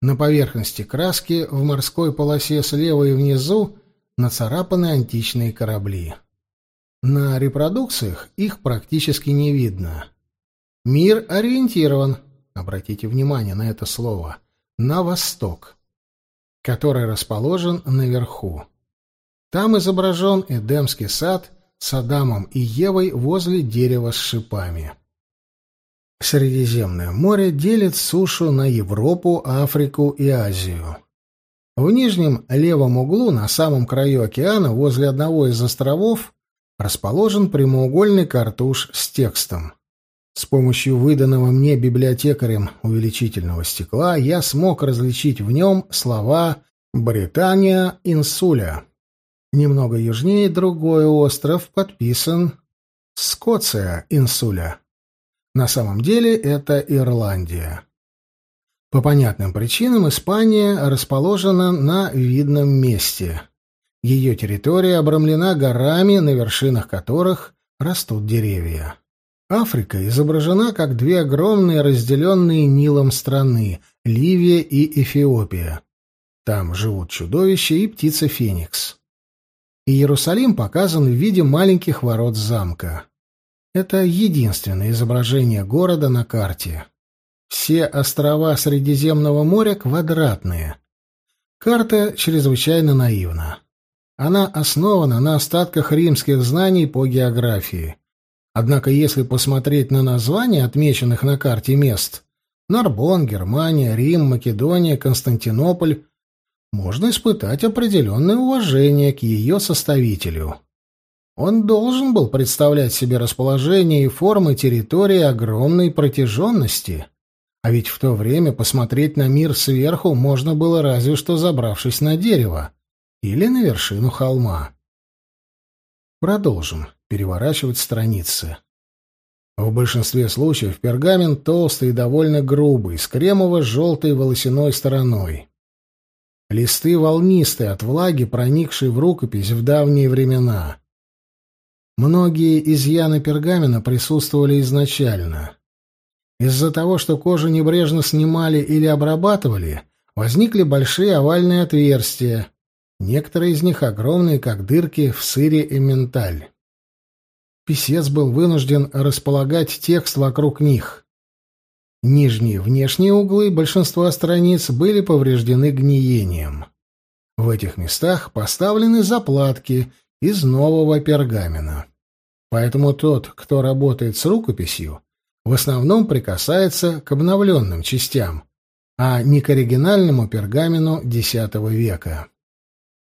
На поверхности краски в морской полосе слева и внизу нацарапаны античные корабли. На репродукциях их практически не видно. Мир ориентирован, обратите внимание на это слово, на восток, который расположен наверху. Там изображен Эдемский сад с Адамом и Евой возле дерева с шипами. Средиземное море делит сушу на Европу, Африку и Азию. В нижнем левом углу, на самом краю океана, возле одного из островов, расположен прямоугольный картуш с текстом. С помощью выданного мне библиотекарем увеличительного стекла я смог различить в нем слова «Британия инсуля». Немного южнее другой остров подписан «Скоция инсуля». На самом деле это Ирландия. По понятным причинам Испания расположена на видном месте. Ее территория обрамлена горами, на вершинах которых растут деревья. Африка изображена как две огромные разделенные Нилом страны — Ливия и Эфиопия. Там живут чудовища и птица Феникс. Иерусалим показан в виде маленьких ворот замка. Это единственное изображение города на карте. Все острова Средиземного моря квадратные. Карта чрезвычайно наивна. Она основана на остатках римских знаний по географии. Однако, если посмотреть на названия отмеченных на карте мест — Нарбон, Германия, Рим, Македония, Константинополь — можно испытать определенное уважение к ее составителю. Он должен был представлять себе расположение и формы территории огромной протяженности. А ведь в то время посмотреть на мир сверху можно было разве что забравшись на дерево или на вершину холма. Продолжим переворачивать страницы. В большинстве случаев пергамент толстый и довольно грубый, с кремово-желтой волосяной стороной. Листы волнистые от влаги, проникшей в рукопись в давние времена. Многие изъяны пергамента присутствовали изначально. Из-за того, что кожу небрежно снимали или обрабатывали, возникли большие овальные отверстия, некоторые из них огромные, как дырки в сыре эмменталь писец был вынужден располагать текст вокруг них. Нижние внешние углы большинства страниц были повреждены гниением. В этих местах поставлены заплатки из нового пергамена. Поэтому тот, кто работает с рукописью, в основном прикасается к обновленным частям, а не к оригинальному пергамену X века.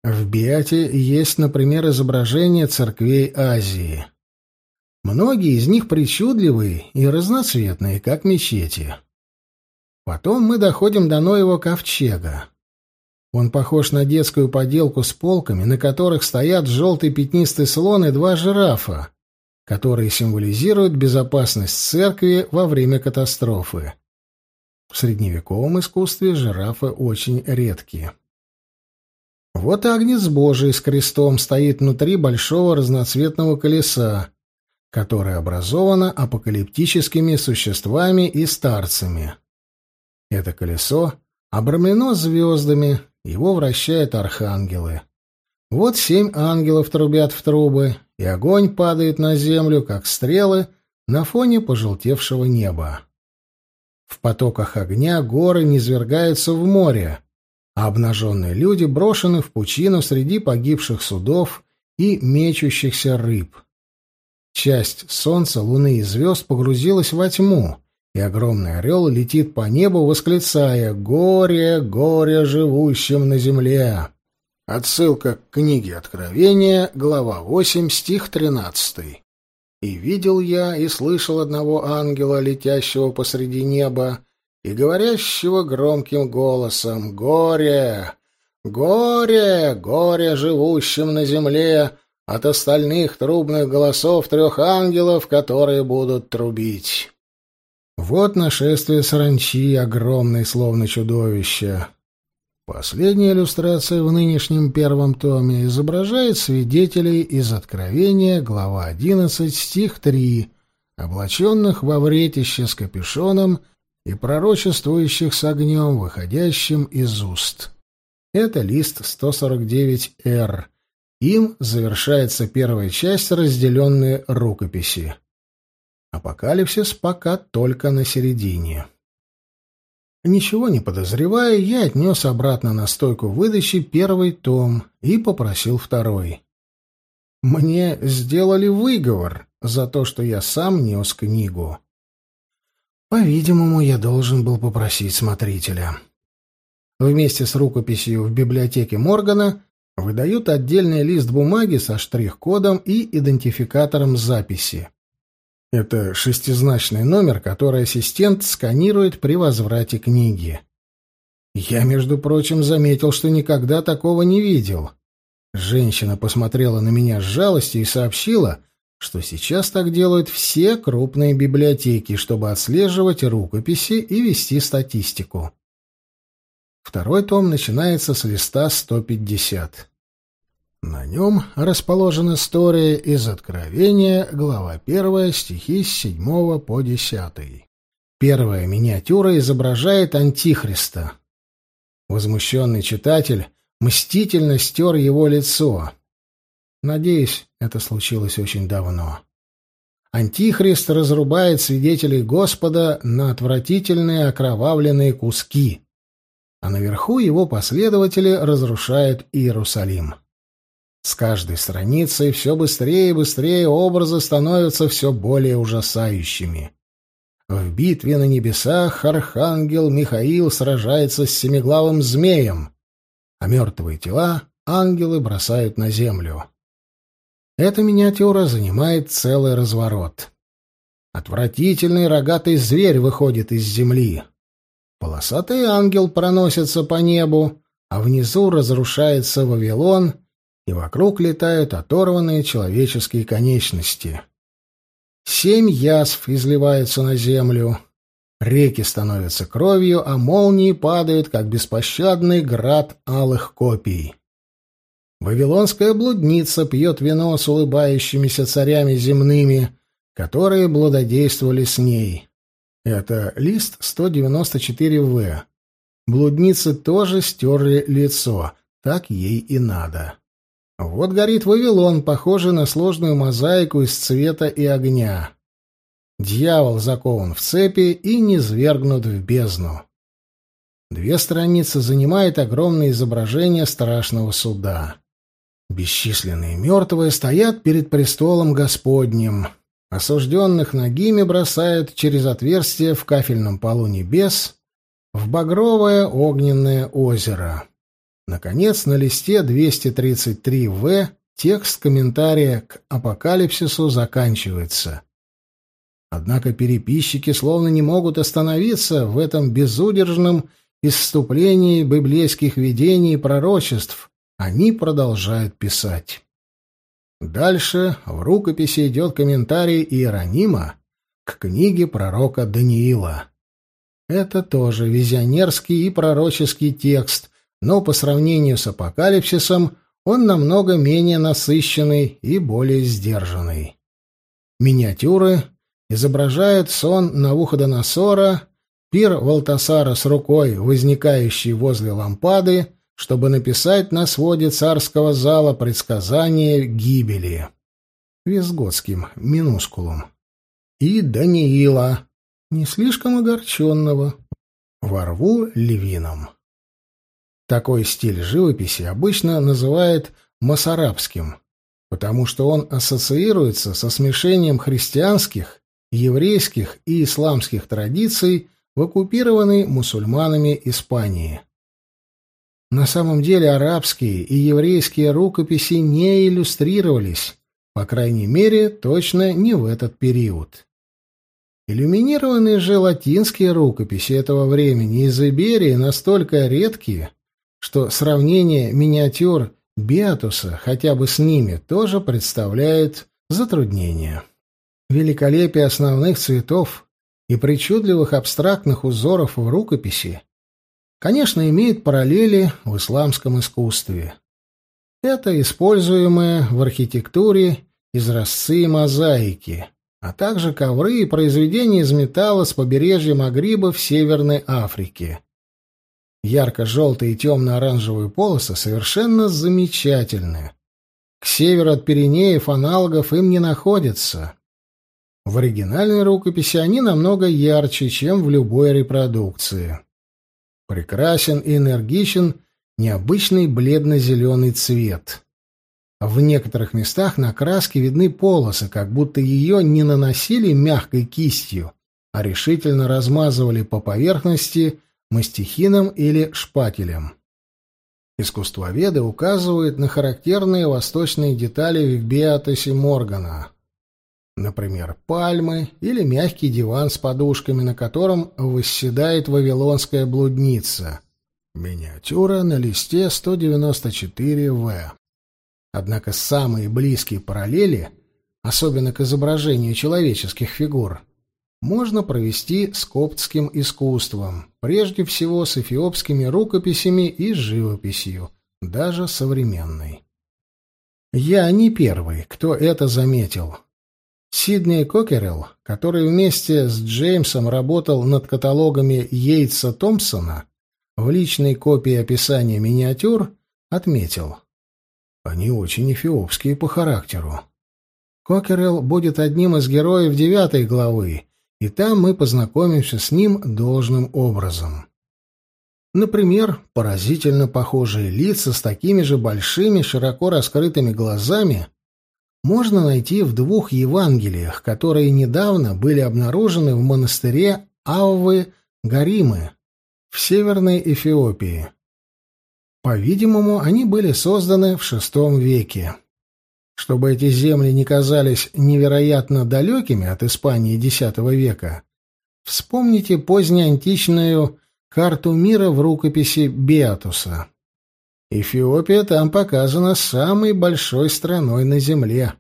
В Биате есть, например, изображение церквей Азии. Многие из них причудливые и разноцветные, как мечети. Потом мы доходим до Ноева ковчега. Он похож на детскую поделку с полками, на которых стоят желтый пятнистый слон и два жирафа, которые символизируют безопасность церкви во время катастрофы. В средневековом искусстве жирафы очень редкие. Вот Агнец Божий с крестом стоит внутри большого разноцветного колеса, которое образовано апокалиптическими существами и старцами. Это колесо обрамлено звездами, его вращают архангелы. Вот семь ангелов трубят в трубы, и огонь падает на землю, как стрелы, на фоне пожелтевшего неба. В потоках огня горы низвергаются в море, а обнаженные люди брошены в пучину среди погибших судов и мечущихся рыб. Часть солнца, луны и звезд погрузилась во тьму, и огромный орел летит по небу, восклицая «Горе, горе живущим на земле!» Отсылка к книге Откровения, глава 8, стих 13. «И видел я и слышал одного ангела, летящего посреди неба, и говорящего громким голосом «Горе! Горе! Горе живущим на земле!» от остальных трубных голосов трех ангелов, которые будут трубить. Вот нашествие саранчи, огромной, словно чудовище. Последняя иллюстрация в нынешнем первом томе изображает свидетелей из Откровения, глава 11, стих 3, облаченных во вретище с капюшоном и пророчествующих с огнем, выходящим из уст. Это лист 149-Р, им завершается первая часть разделенной рукописи. Апокалипсис пока только на середине. Ничего не подозревая, я отнес обратно на стойку выдачи первый том и попросил второй. Мне сделали выговор за то, что я сам нес книгу. По-видимому, я должен был попросить смотрителя. Вместе с рукописью в библиотеке Моргана выдают отдельный лист бумаги со штрих-кодом и идентификатором записи. Это шестизначный номер, который ассистент сканирует при возврате книги. Я, между прочим, заметил, что никогда такого не видел. Женщина посмотрела на меня с жалостью и сообщила, что сейчас так делают все крупные библиотеки, чтобы отслеживать рукописи и вести статистику. Второй том начинается с листа 150. На нем расположена история из Откровения, глава 1, стихи с 7 по 10. Первая миниатюра изображает Антихриста. Возмущенный читатель мстительно стер его лицо. Надеюсь, это случилось очень давно. Антихрист разрубает свидетелей Господа на отвратительные окровавленные куски — а наверху его последователи разрушают Иерусалим. С каждой страницей все быстрее и быстрее образы становятся все более ужасающими. В битве на небесах архангел Михаил сражается с семиглавым змеем, а мертвые тела ангелы бросают на землю. Эта миниатюра занимает целый разворот. Отвратительный рогатый зверь выходит из земли. Полосатый ангел проносится по небу, а внизу разрушается Вавилон, и вокруг летают оторванные человеческие конечности. Семь язв изливаются на землю. Реки становятся кровью, а молнии падают, как беспощадный град алых копий. Вавилонская блудница пьет вино с улыбающимися царями земными, которые блудодействовали с ней. Это лист 194В. Блудницы тоже стерли лицо, так ей и надо. Вот горит Вавилон, похожий на сложную мозаику из цвета и огня. Дьявол закован в цепи и низвергнут в бездну. Две страницы занимает огромное изображение страшного суда. Бесчисленные мертвые стоят перед престолом Господним. Осужденных ногими бросают через отверстие в кафельном полу небес в багровое огненное озеро. Наконец, на листе 233В текст комментария к апокалипсису заканчивается. Однако переписчики словно не могут остановиться в этом безудержном исступлении библейских видений и пророчеств. Они продолжают писать. Дальше в рукописи идет комментарий Иеронима к книге пророка Даниила. Это тоже визионерский и пророческий текст, но по сравнению с апокалипсисом он намного менее насыщенный и более сдержанный. Миниатюры изображают сон Навуходоносора, пир Валтасара с рукой, возникающей возле лампады, чтобы написать на своде царского зала предсказание гибели. Визготским минускулум. И Даниила, не слишком огорченного, во рву львином. Такой стиль живописи обычно называют масарабским, потому что он ассоциируется со смешением христианских, еврейских и исламских традиций в оккупированной мусульманами Испании. На самом деле арабские и еврейские рукописи не иллюстрировались, по крайней мере, точно не в этот период. Иллюминированные же латинские рукописи этого времени из Иберии настолько редкие, что сравнение миниатюр Биатуса хотя бы с ними тоже представляет затруднение. Великолепие основных цветов и причудливых абстрактных узоров в рукописи, конечно, имеет параллели в исламском искусстве. Это используемое в архитектуре изразцы и мозаики, а также ковры и произведения из металла с побережья Магриба в Северной Африке. Ярко-желтые и темно-оранжевые полосы совершенно замечательны. К северу от Пиренеев аналогов им не находится. В оригинальной рукописи они намного ярче, чем в любой репродукции. Прекрасен и энергичен необычный бледно-зеленый цвет. В некоторых местах на краске видны полосы, как будто ее не наносили мягкой кистью, а решительно размазывали по поверхности мастихином или шпателем. Искусствоведы указывают на характерные восточные детали в биотосе Моргана. Например, пальмы или мягкий диван с подушками, на котором восседает вавилонская блудница. Миниатюра на листе 194В. Однако самые близкие параллели, особенно к изображению человеческих фигур, можно провести с коптским искусством, прежде всего с эфиопскими рукописями и живописью, даже современной. Я не первый, кто это заметил. Сидней Кокерелл, который вместе с Джеймсом работал над каталогами Йейтса Томпсона, в личной копии описания миниатюр отметил. Они очень эфиопские по характеру. Кокерелл будет одним из героев девятой главы, и там мы познакомимся с ним должным образом. Например, поразительно похожие лица с такими же большими, широко раскрытыми глазами можно найти в двух Евангелиях, которые недавно были обнаружены в монастыре Аввы Гаримы в Северной Эфиопии. По-видимому, они были созданы в VI веке. Чтобы эти земли не казались невероятно далекими от Испании X века, вспомните позднеантичную карту мира в рукописи Беатуса. Эфиопия там показана самой большой страной на Земле.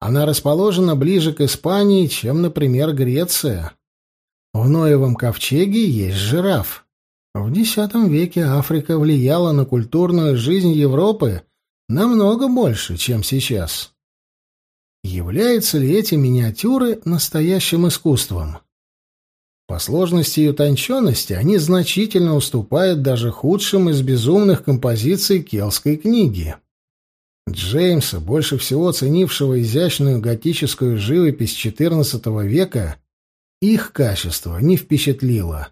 Она расположена ближе к Испании, чем, например, Греция. В Ноевом ковчеге есть жираф. В X веке Африка влияла на культурную жизнь Европы намного больше, чем сейчас. Являются ли эти миниатюры настоящим искусством? По сложности и утонченности они значительно уступают даже худшим из безумных композиций келской книги. Джеймса, больше всего ценившего изящную готическую живопись XIV века, их качество не впечатлило.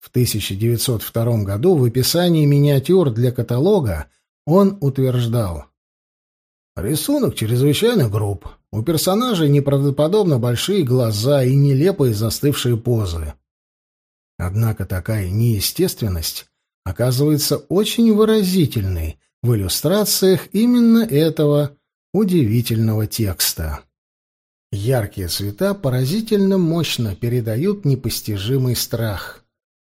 В 1902 году в описании миниатюр для каталога он утверждал «Рисунок чрезвычайно груб. У персонажей неправдоподобно большие глаза и нелепые застывшие позы. Однако такая неестественность оказывается очень выразительной в иллюстрациях именно этого удивительного текста. Яркие цвета поразительно мощно передают непостижимый страх.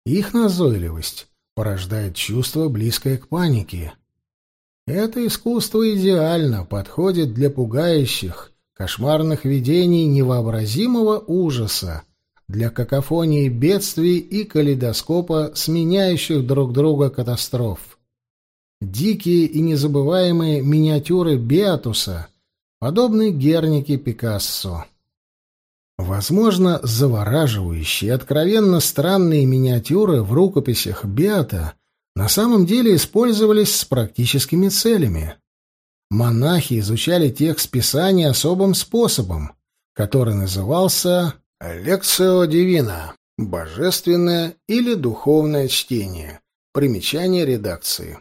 Их назойливость порождает чувство, близкое к панике. Это искусство идеально подходит для пугающих, кошмарных видений невообразимого ужаса, для какофонии бедствий и калейдоскопа сменяющих друг друга катастроф. Дикие и незабываемые миниатюры Беатуса подобны Гернике Пикассо. Возможно, завораживающие, откровенно странные миниатюры в рукописях Беата на самом деле использовались с практическими целями. Монахи изучали текст Писания особым способом, который назывался «лекцио дивина» — божественное или духовное чтение. Примечание редакции.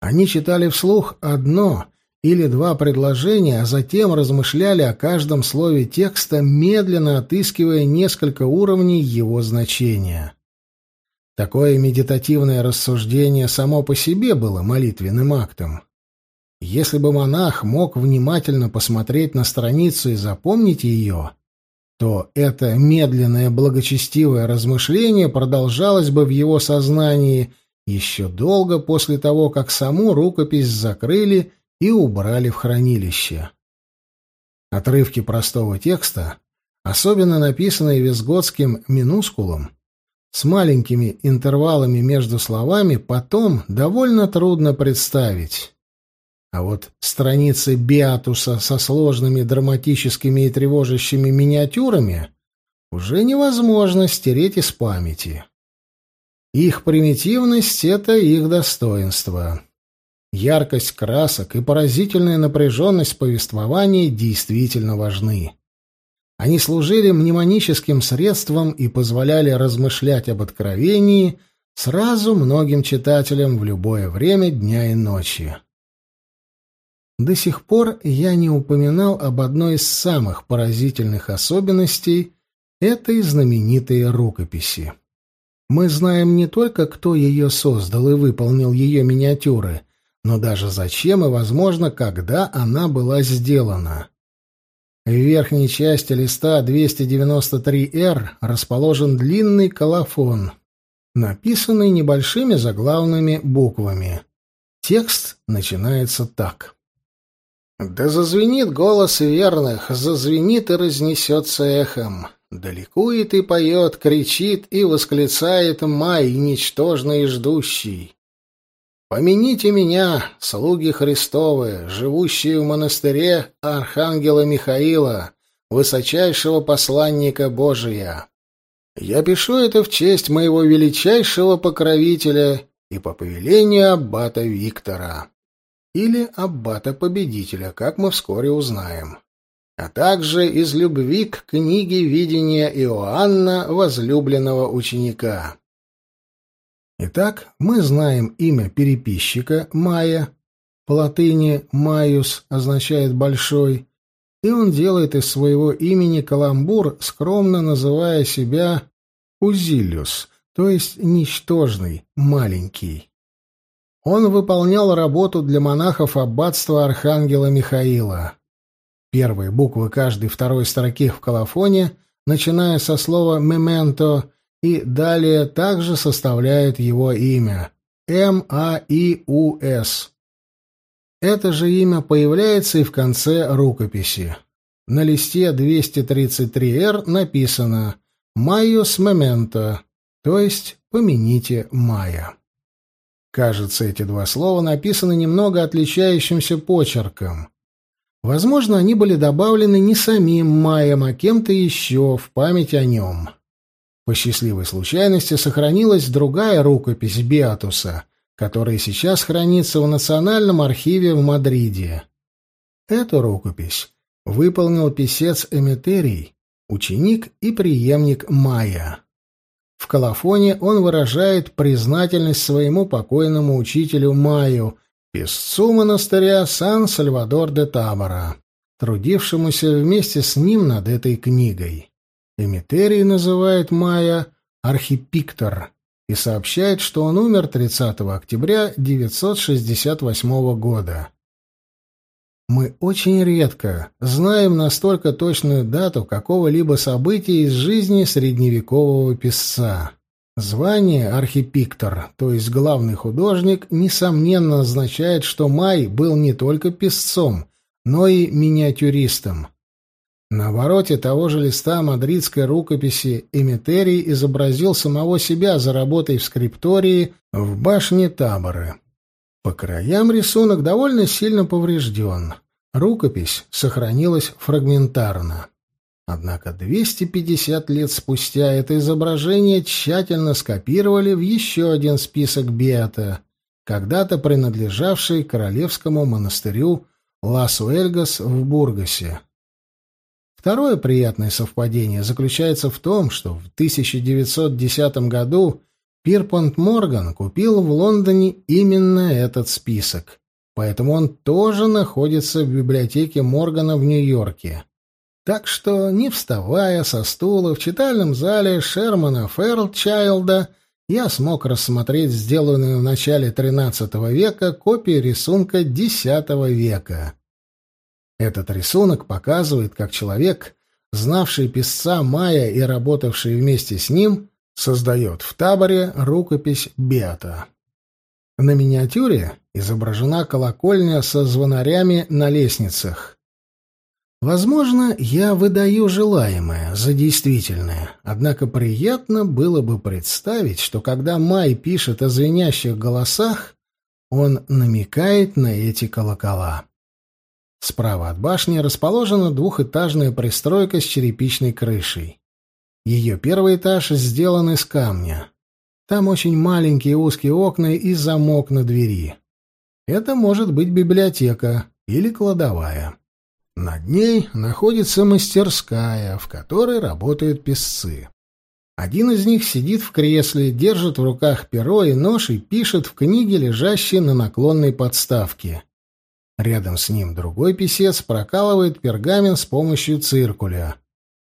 Они читали вслух одно или два предложения, а затем размышляли о каждом слове текста, медленно отыскивая несколько уровней его значения. Такое медитативное рассуждение само по себе было молитвенным актом. Если бы монах мог внимательно посмотреть на страницу и запомнить ее, то это медленное благочестивое размышление продолжалось бы в его сознании еще долго после того, как саму рукопись закрыли и убрали в хранилище. Отрывки простого текста, особенно написанные визготским минускулом, с маленькими интервалами между словами, потом довольно трудно представить. А вот страницы Биатуса со сложными драматическими и тревожащими миниатюрами уже невозможно стереть из памяти. Их примитивность — это их достоинство. Яркость красок и поразительная напряженность повествования действительно важны. Они служили мнемоническим средством и позволяли размышлять об откровении сразу многим читателям в любое время дня и ночи. До сих пор я не упоминал об одной из самых поразительных особенностей этой знаменитой рукописи. Мы знаем не только, кто ее создал и выполнил ее миниатюры, но даже зачем и, возможно, когда она была сделана. В верхней части листа 293-Р расположен длинный колофон, написанный небольшими заглавными буквами. Текст начинается так. Да зазвенит голос верных, зазвенит и разнесется эхом. Далекует и поет, кричит и восклицает май, ничтожный и ждущий. Помяните меня, слуги Христовы, живущие в монастыре Архангела Михаила, высочайшего посланника Божия. Я пишу это в честь моего величайшего покровителя и по повелению аббата Виктора или аббата-победителя, как мы вскоре узнаем, а также из любви к книге видения Иоанна, возлюбленного ученика. Итак, мы знаем имя переписчика Майя, по латыни «Майус» означает «большой», и он делает из своего имени каламбур, скромно называя себя Узилиус, то есть ничтожный, маленький. Он выполнял работу для монахов аббатства Архангела Михаила. Первые буквы каждой второй строки в колофоне, начиная со слова «мементо», и далее также составляют его имя — М-А-И-У-С. Это же имя появляется и в конце рукописи. На листе 233-р написано «Майос мементо», то есть «помяните мая». Кажется, эти два слова написаны немного отличающимся почерком. Возможно, они были добавлены не самим Маем, а кем-то еще в память о нем. По счастливой случайности сохранилась другая рукопись Беатуса, которая сейчас хранится в Национальном архиве в Мадриде. Эту рукопись выполнил писец Эметерий, ученик и преемник Мая. В колофоне он выражает признательность своему покойному учителю Маю, песцу монастыря Сан-Сальвадор де Табора, трудившемуся вместе с ним над этой книгой. Эмитерий называет Мая архипиктор и сообщает, что он умер 30 октября 968 года. Мы очень редко знаем настолько точную дату какого-либо события из жизни средневекового писца. Звание архипиктор, то есть главный художник, несомненно означает, что Май был не только писцом, но и миниатюристом. На обороте того же листа мадридской рукописи Эмитерий изобразил самого себя за работой в скриптории в башне Таборы. По краям рисунок довольно сильно поврежден. Рукопись сохранилась фрагментарно. Однако 250 лет спустя это изображение тщательно скопировали в еще один список Беата, когда-то принадлежавший королевскому монастырю Лас-Уэльгас в Бургасе. Второе приятное совпадение заключается в том, что в 1910 году Пирпонт Морган купил в Лондоне именно этот список, поэтому он тоже находится в библиотеке Моргана в Нью-Йорке. Так что, не вставая со стула в читальном зале Шермана Ферлчайлда, я смог рассмотреть сделанную в начале XIII века копию рисунка X века. Этот рисунок показывает, как человек, знавший писца Мая и работавший вместе с ним, создает в таборе рукопись Бета. На миниатюре изображена колокольня со звонарями на лестницах. Возможно, я выдаю желаемое за действительное, однако приятно было бы представить, что когда Май пишет о звенящих голосах, он намекает на эти колокола. Справа от башни расположена двухэтажная пристройка с черепичной крышей. Ее первый этаж сделан из камня. Там очень маленькие узкие окна и замок на двери. Это может быть библиотека или кладовая. Над ней находится мастерская, в которой работают писцы. Один из них сидит в кресле, держит в руках перо и нож и пишет в книге, лежащей на наклонной подставке. Рядом с ним другой писец прокалывает пергамент с помощью циркуля.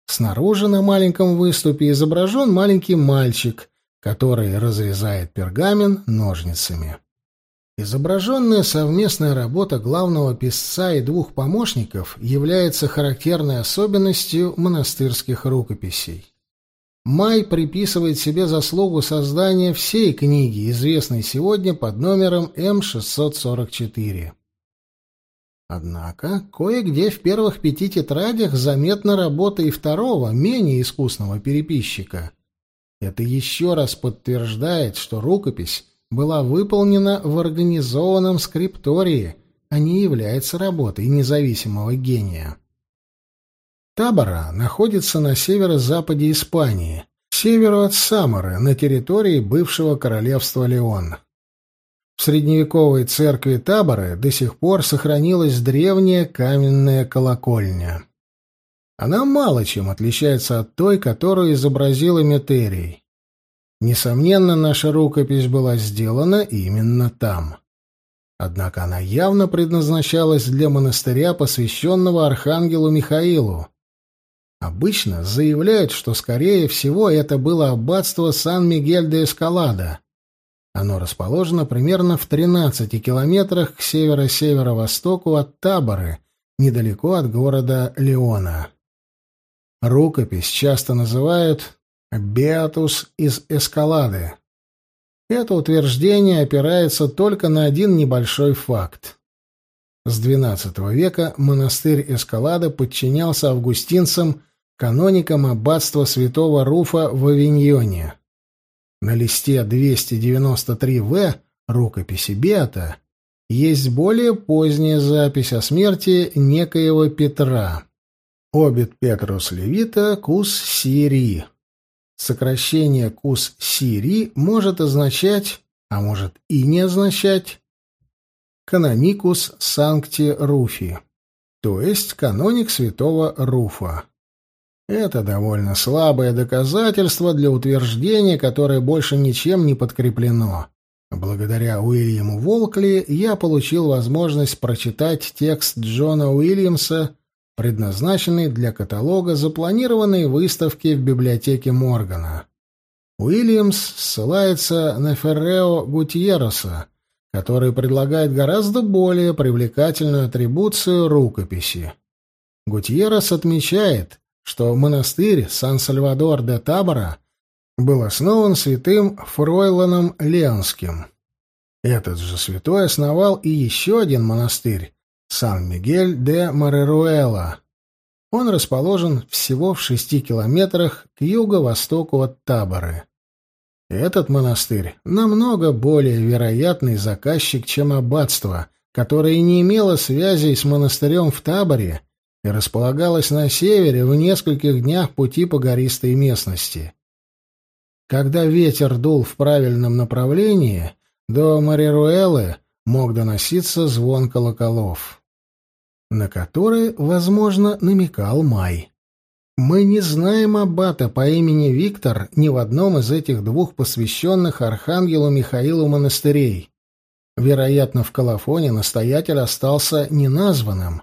Снаружи на маленьком выступе изображен маленький мальчик, который разрезает пергамент ножницами. Изображенная совместная работа главного писца и двух помощников является характерной особенностью монастырских рукописей. Май приписывает себе заслугу создания всей книги, известной сегодня под номером М644. Однако, кое-где в первых пяти тетрадях заметна работа и второго, менее искусного переписчика. Это еще раз подтверждает, что рукопись была выполнена в организованном скриптории, а не является работой независимого гения. Табора находится на северо-западе Испании, к северу от Самары, на территории бывшего королевства Леон. В средневековой церкви Таборы до сих пор сохранилась древняя каменная колокольня. Она мало чем отличается от той, которую изобразил Эметерий. Несомненно, наша рукопись была сделана именно там. Однако она явно предназначалась для монастыря, посвященного архангелу Михаилу. Обычно заявляют, что, скорее всего, это было аббатство Сан-Мигель-де-Эскалада. Оно расположено примерно в 13 километрах к северо-северо-востоку от Таборы, недалеко от города Леона. Рукопись часто называют Беатус из Эскалады. Это утверждение опирается только на один небольшой факт. С XII века монастырь Эскалада подчинялся августинцам, каноникам аббатства святого Руфа в Авиньоне. На листе 293В рукописи Беата есть более поздняя запись о смерти некоего Петра. Обит Петрус Левита Кус Сири. Сокращение Кус Сири может означать, а может и не означать, каноникус санкти Руфи, то есть каноник святого Руфа. Это довольно слабое доказательство для утверждения, которое больше ничем не подкреплено. Благодаря Уильяму Волкли я получил возможность прочитать текст Джона Уильямса, предназначенный для каталога запланированной выставки в библиотеке Моргана. Уильямс ссылается на Феррео Гутьероса, который предлагает гораздо более привлекательную атрибуцию рукописи. Гутьерос отмечает, что монастырь Сан-Сальвадор де Табора был основан святым Фройланом Ленским. Этот же святой основал и еще один монастырь — Сан-Мигель де Мареруэла. Он расположен всего в шести километрах к юго-востоку от Таборы. Этот монастырь намного более вероятный заказчик, чем аббатство, которое не имело связей с монастырем в Таборе и располагалось на севере в нескольких днях пути по гористой местности. Когда ветер дул в правильном направлении, до Марируэлы мог доноситься звон колоколов, на который, возможно, намекал Май. Мы не знаем аббата по имени Виктор ни в одном из этих двух посвященных архангелу Михаилу монастырей. Вероятно, в колофоне настоятель остался неназванным,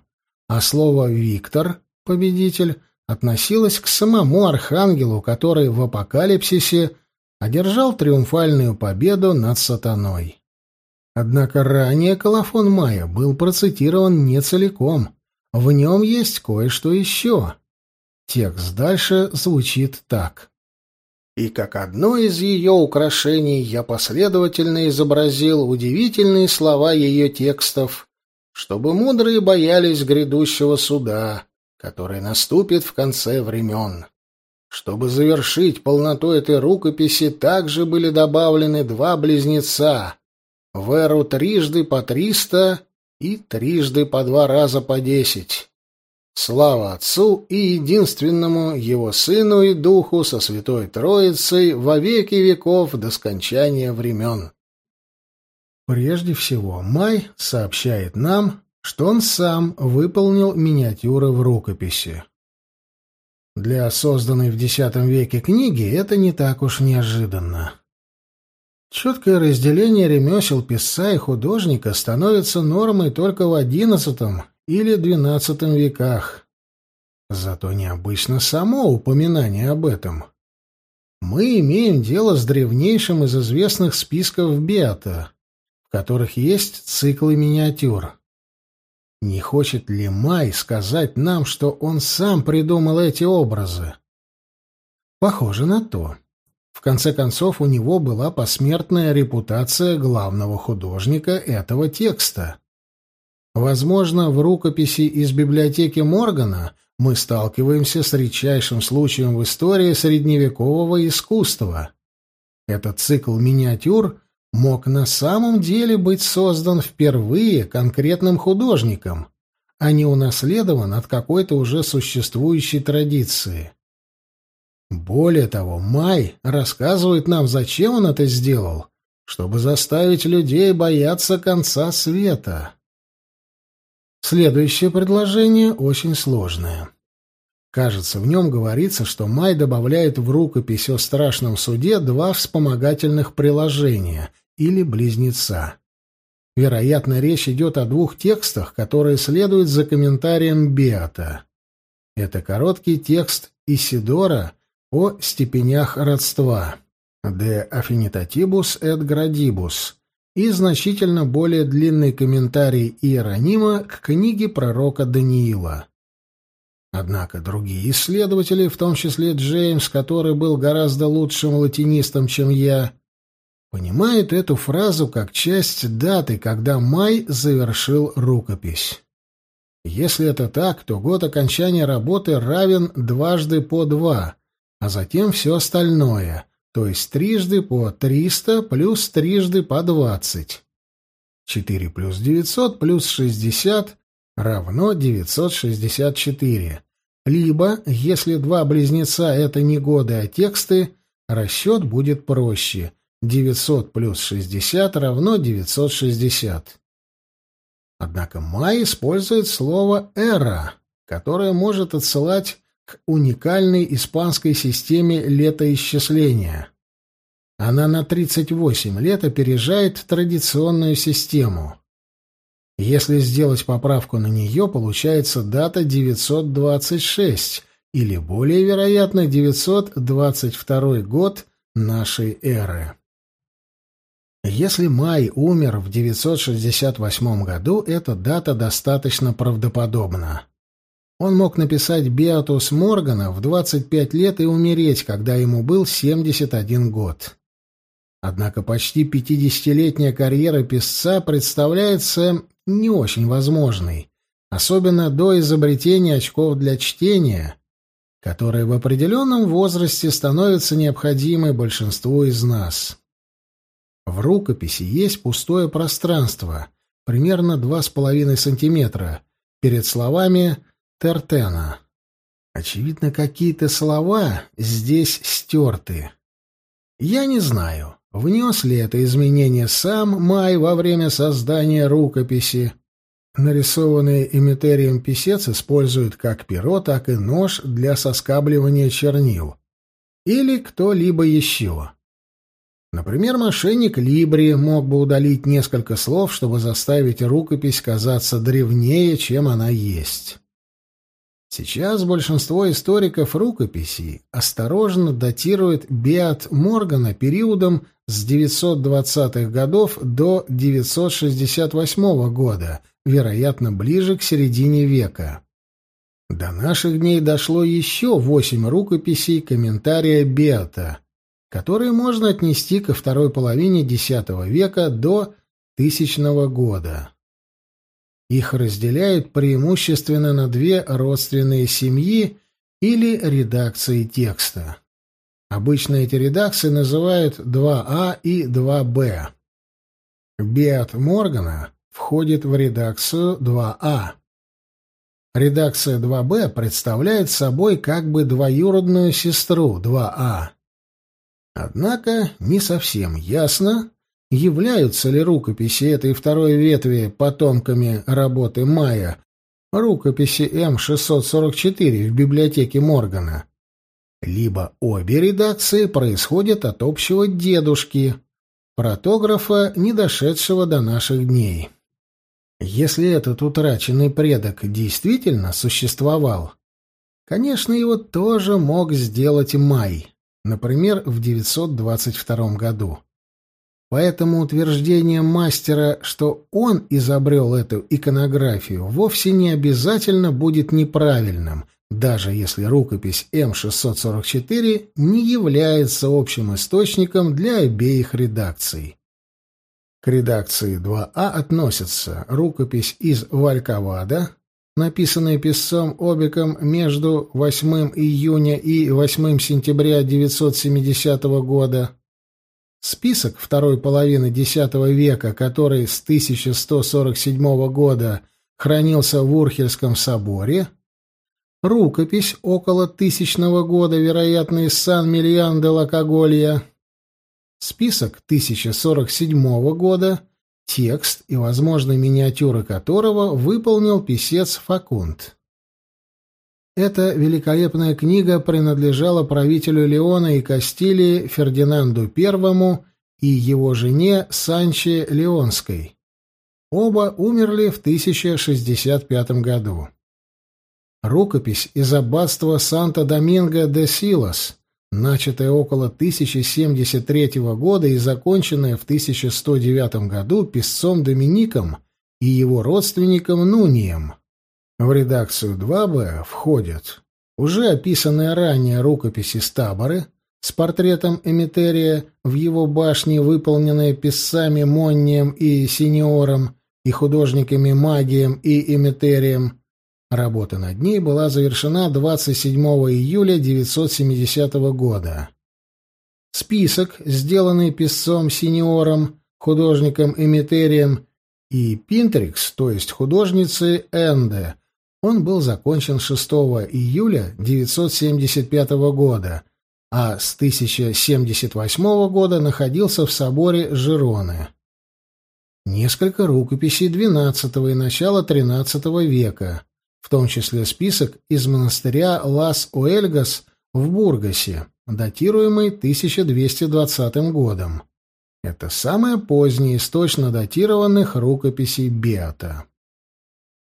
а слово «Виктор» — победитель — относилось к самому архангелу, который в апокалипсисе одержал триумфальную победу над сатаной. Однако ранее колофон Майя был процитирован не целиком. В нем есть кое-что еще. Текст дальше звучит так. И как одно из ее украшений я последовательно изобразил удивительные слова ее текстов, чтобы мудрые боялись грядущего суда, который наступит в конце времен. Чтобы завершить полноту этой рукописи, также были добавлены два близнеца — в эру трижды по триста и трижды по два раза по десять. Слава Отцу и единственному Его Сыну и Духу со Святой Троицей во веки веков до скончания времен. Прежде всего, Май сообщает нам, что он сам выполнил миниатюры в рукописи. Для созданной в X веке книги это не так уж неожиданно. Четкое разделение ремесел писца и художника становится нормой только в XI или XII веках. Зато необычно само упоминание об этом. Мы имеем дело с древнейшим из известных списков Беата, которых есть циклы миниатюр. Не хочет ли Май сказать нам, что он сам придумал эти образы? Похоже на то. В конце концов, у него была посмертная репутация главного художника этого текста. Возможно, в рукописи из библиотеки Моргана мы сталкиваемся с редчайшим случаем в истории средневекового искусства. Этот цикл миниатюр мог на самом деле быть создан впервые конкретным художником, а не унаследован от какой-то уже существующей традиции. Более того, Май рассказывает нам, зачем он это сделал, чтобы заставить людей бояться конца света. Следующее предложение очень сложное. Кажется, в нем говорится, что Май добавляет в рукопись о страшном суде два вспомогательных приложения или близнеца. Вероятно, речь идет о двух текстах, которые следуют за комментарием Беата. Это короткий текст Исидора о степенях родства «De affinitatibus et gradibus» и значительно более длинный комментарий Иеронима к книге пророка Даниила. Однако другие исследователи, в том числе Джеймс, который был гораздо лучшим латинистом, чем я, понимают эту фразу как часть даты, когда Май завершил рукопись. Если это так, то год окончания работы равен дважды по два, а затем все остальное, то есть трижды по триста плюс трижды по двадцать. Четыре плюс девятьсот плюс шестьдесят равно девятьсот шестьдесят четыре. Либо, если два близнеца — это не годы, а тексты, расчет будет проще. 900 плюс 60 равно 960. Однако Май использует слово «эра», которое может отсылать к уникальной испанской системе летоисчисления. Она на 38 лет опережает традиционную систему. Если сделать поправку на нее, получается дата 926, или более вероятно 922 год нашей эры. Если Май умер в 968 году, эта дата достаточно правдоподобна. Он мог написать «Беатус Моргана» в 25 лет и умереть, когда ему был 71 год. Однако почти 50-летняя карьера писца представляется не очень возможной, особенно до изобретения очков для чтения, которые в определенном возрасте становятся необходимы большинству из нас. В рукописи есть пустое пространство, примерно 2,5 сантиметра, перед словами Тертена. Очевидно, какие-то слова здесь стерты. Я не знаю, внес ли это изменение сам Май во время создания рукописи. Нарисованный Эмитерием писец использует как перо, так и нож для соскабливания чернил. Или кто-либо еще. Например, мошенник Либри мог бы удалить несколько слов, чтобы заставить рукопись казаться древнее, чем она есть. Сейчас большинство историков рукописей осторожно датирует Беат Моргана периодом с 920-х годов до 968 года, вероятно, ближе к середине века. До наших дней дошло еще восемь рукописей комментария Беата — которые можно отнести ко второй половине X века до тысячного года. Их разделяют преимущественно на две родственные семьи или редакции текста. Обычно эти редакции называют 2А а и 2Б. Беат Моргана входит в редакцию 2А. А. Редакция 2Б представляет собой как бы двоюродную сестру 2А. Однако не совсем ясно, являются ли рукописи этой второй ветви потомками работы Майя, рукописи М644 в библиотеке Моргана. Либо обе редакции происходят от общего дедушки, протографа, не дошедшего до наших дней. Если этот утраченный предок действительно существовал, конечно, его тоже мог сделать Май например, в 922 году. Поэтому утверждение мастера, что он изобрел эту иконографию, вовсе не обязательно будет неправильным, даже если рукопись М644 не является общим источником для обеих редакций. К редакции 2А относятся рукопись из Валькавада, написанные писцом Обиком между 8 июня и 8 сентября 970 года, список второй половины X века, который с 1147 года хранился в Урхельском соборе, рукопись около тысячного года, вероятно, из Сан-Мильян де Лакоголья, список 1047 года, текст и, возможно, миниатюры которого выполнил писец Факунт. Эта великолепная книга принадлежала правителю Леона и Кастилии Фердинанду I и его жене Санче Леонской. Оба умерли в 1065 году. Рукопись из аббатства Санта-Доминго де Силос начатая около 1073 года и законченная в 1109 году писцом Домиником и его родственником Нунием. В редакцию 2Б входят уже описанные ранее рукописи Стаборы, с портретом Эмитерия в его башне, выполненная писцами Моннием и Синьором и художниками Магием и Эмитерием. Работа над ней была завершена 27 июля 970 года. Список, сделанный писцом Синьором, художником Эмитерием и Пинтрикс, то есть художницей Энде, он был закончен 6 июля 975 года, а с 1078 года находился в соборе Жироны. Несколько рукописей XII и начала XIII века, в том числе список из монастыря Лас-Уэльгас в Бургасе, датируемый 1220 годом. Это самая поздняя из точно датированных рукописей Беата.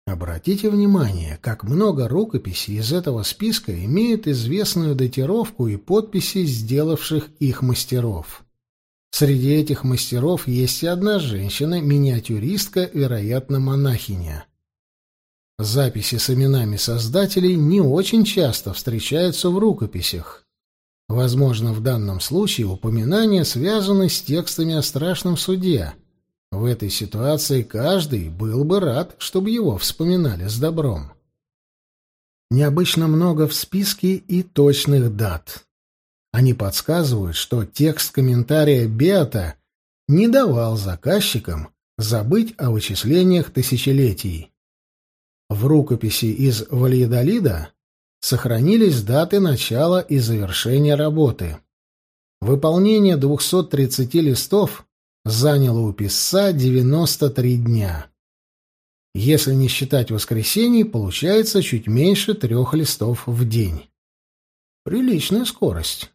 Обратите внимание, как много рукописей из этого списка имеют известную датировку и подписи сделавших их мастеров. Среди этих мастеров есть и одна женщина, миниатюристка, вероятно, монахиня. Записи с именами создателей не очень часто встречаются в рукописях. Возможно, в данном случае упоминания связаны с текстами о страшном суде. В этой ситуации каждый был бы рад, чтобы его вспоминали с добром. Необычно много в списке и точных дат. Они подсказывают, что текст комментария Беата не давал заказчикам забыть о вычислениях тысячелетий. В рукописи из Вальедолида сохранились даты начала и завершения работы. Выполнение 230 листов заняло у писца 93 дня. Если не считать воскресений, получается чуть меньше трех листов в день. Приличная скорость.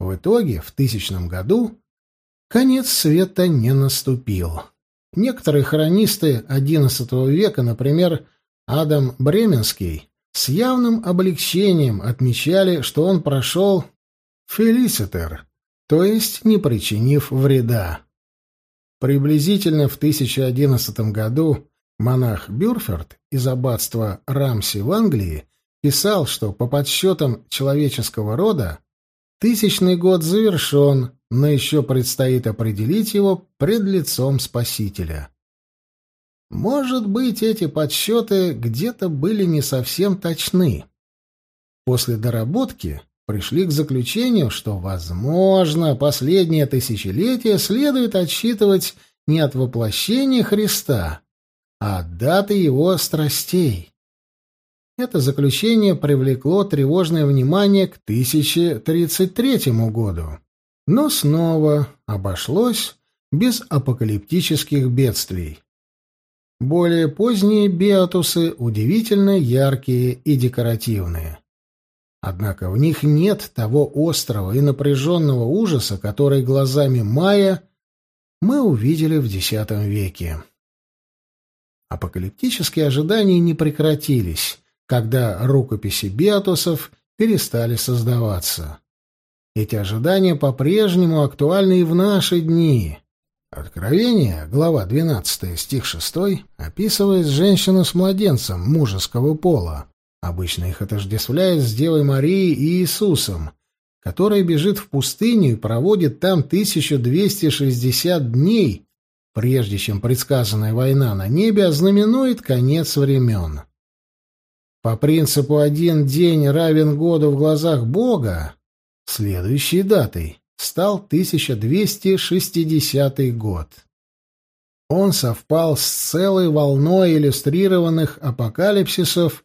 В итоге, в тысячном году, конец света не наступил. Некоторые хронисты XI века, например, Адам Бременский, с явным облегчением отмечали, что он прошел «фелиситер», то есть не причинив вреда. Приблизительно в 1011 году монах Бюрферт из аббатства Рамси в Англии писал, что по подсчетам человеческого рода тысячный год завершен, но еще предстоит определить его пред лицом Спасителя. Может быть, эти подсчеты где-то были не совсем точны. После доработки пришли к заключению, что, возможно, последнее тысячелетие следует отсчитывать не от воплощения Христа, а от даты его страстей. Это заключение привлекло тревожное внимание к 1033 году, но снова обошлось без апокалиптических бедствий. Более поздние биотусы удивительно яркие и декоративные. Однако в них нет того острого и напряженного ужаса, который глазами Майя мы увидели в X веке. Апокалиптические ожидания не прекратились, когда рукописи биотусов перестали создаваться. Эти ожидания по-прежнему актуальны и в наши дни. Откровение, глава 12, стих 6, описывает женщину с младенцем мужеского пола. Обычно их отождествляют с Девой Марией и Иисусом, который бежит в пустыню и проводит там 1260 дней, прежде чем предсказанная война на небе ознаменует конец времен. По принципу «один день равен году в глазах Бога», следующей датой стал 1260 год. Он совпал с целой волной иллюстрированных апокалипсисов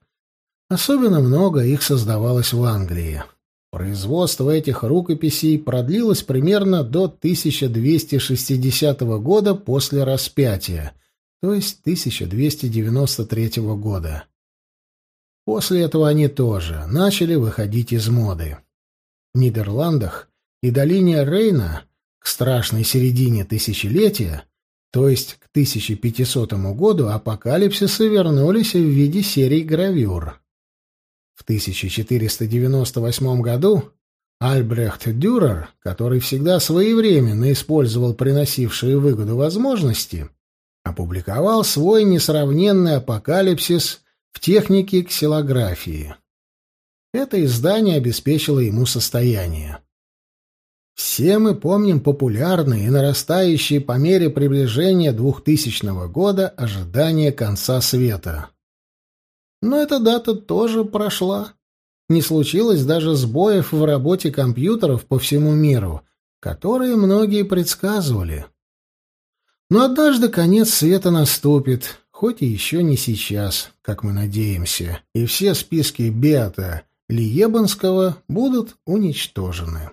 Особенно много их создавалось в Англии. Производство этих рукописей продлилось примерно до 1260 года после распятия, то есть 1293 года. После этого они тоже начали выходить из моды. В Нидерландах и долине Рейна к страшной середине тысячелетия, то есть к 1500 году, апокалипсисы вернулись в виде серий гравюр. В 1498 году Альбрехт Дюрер, который всегда своевременно использовал приносившие выгоду возможности, опубликовал свой несравненный апокалипсис в технике ксилографии. Это издание обеспечило ему состояние. Все мы помним популярные и нарастающие по мере приближения 2000 года ожидания конца света. Но эта дата тоже прошла. Не случилось даже сбоев в работе компьютеров по всему миру, которые многие предсказывали. Но однажды конец света наступит, хоть и еще не сейчас, как мы надеемся, и все списки Беата Лиебанского будут уничтожены.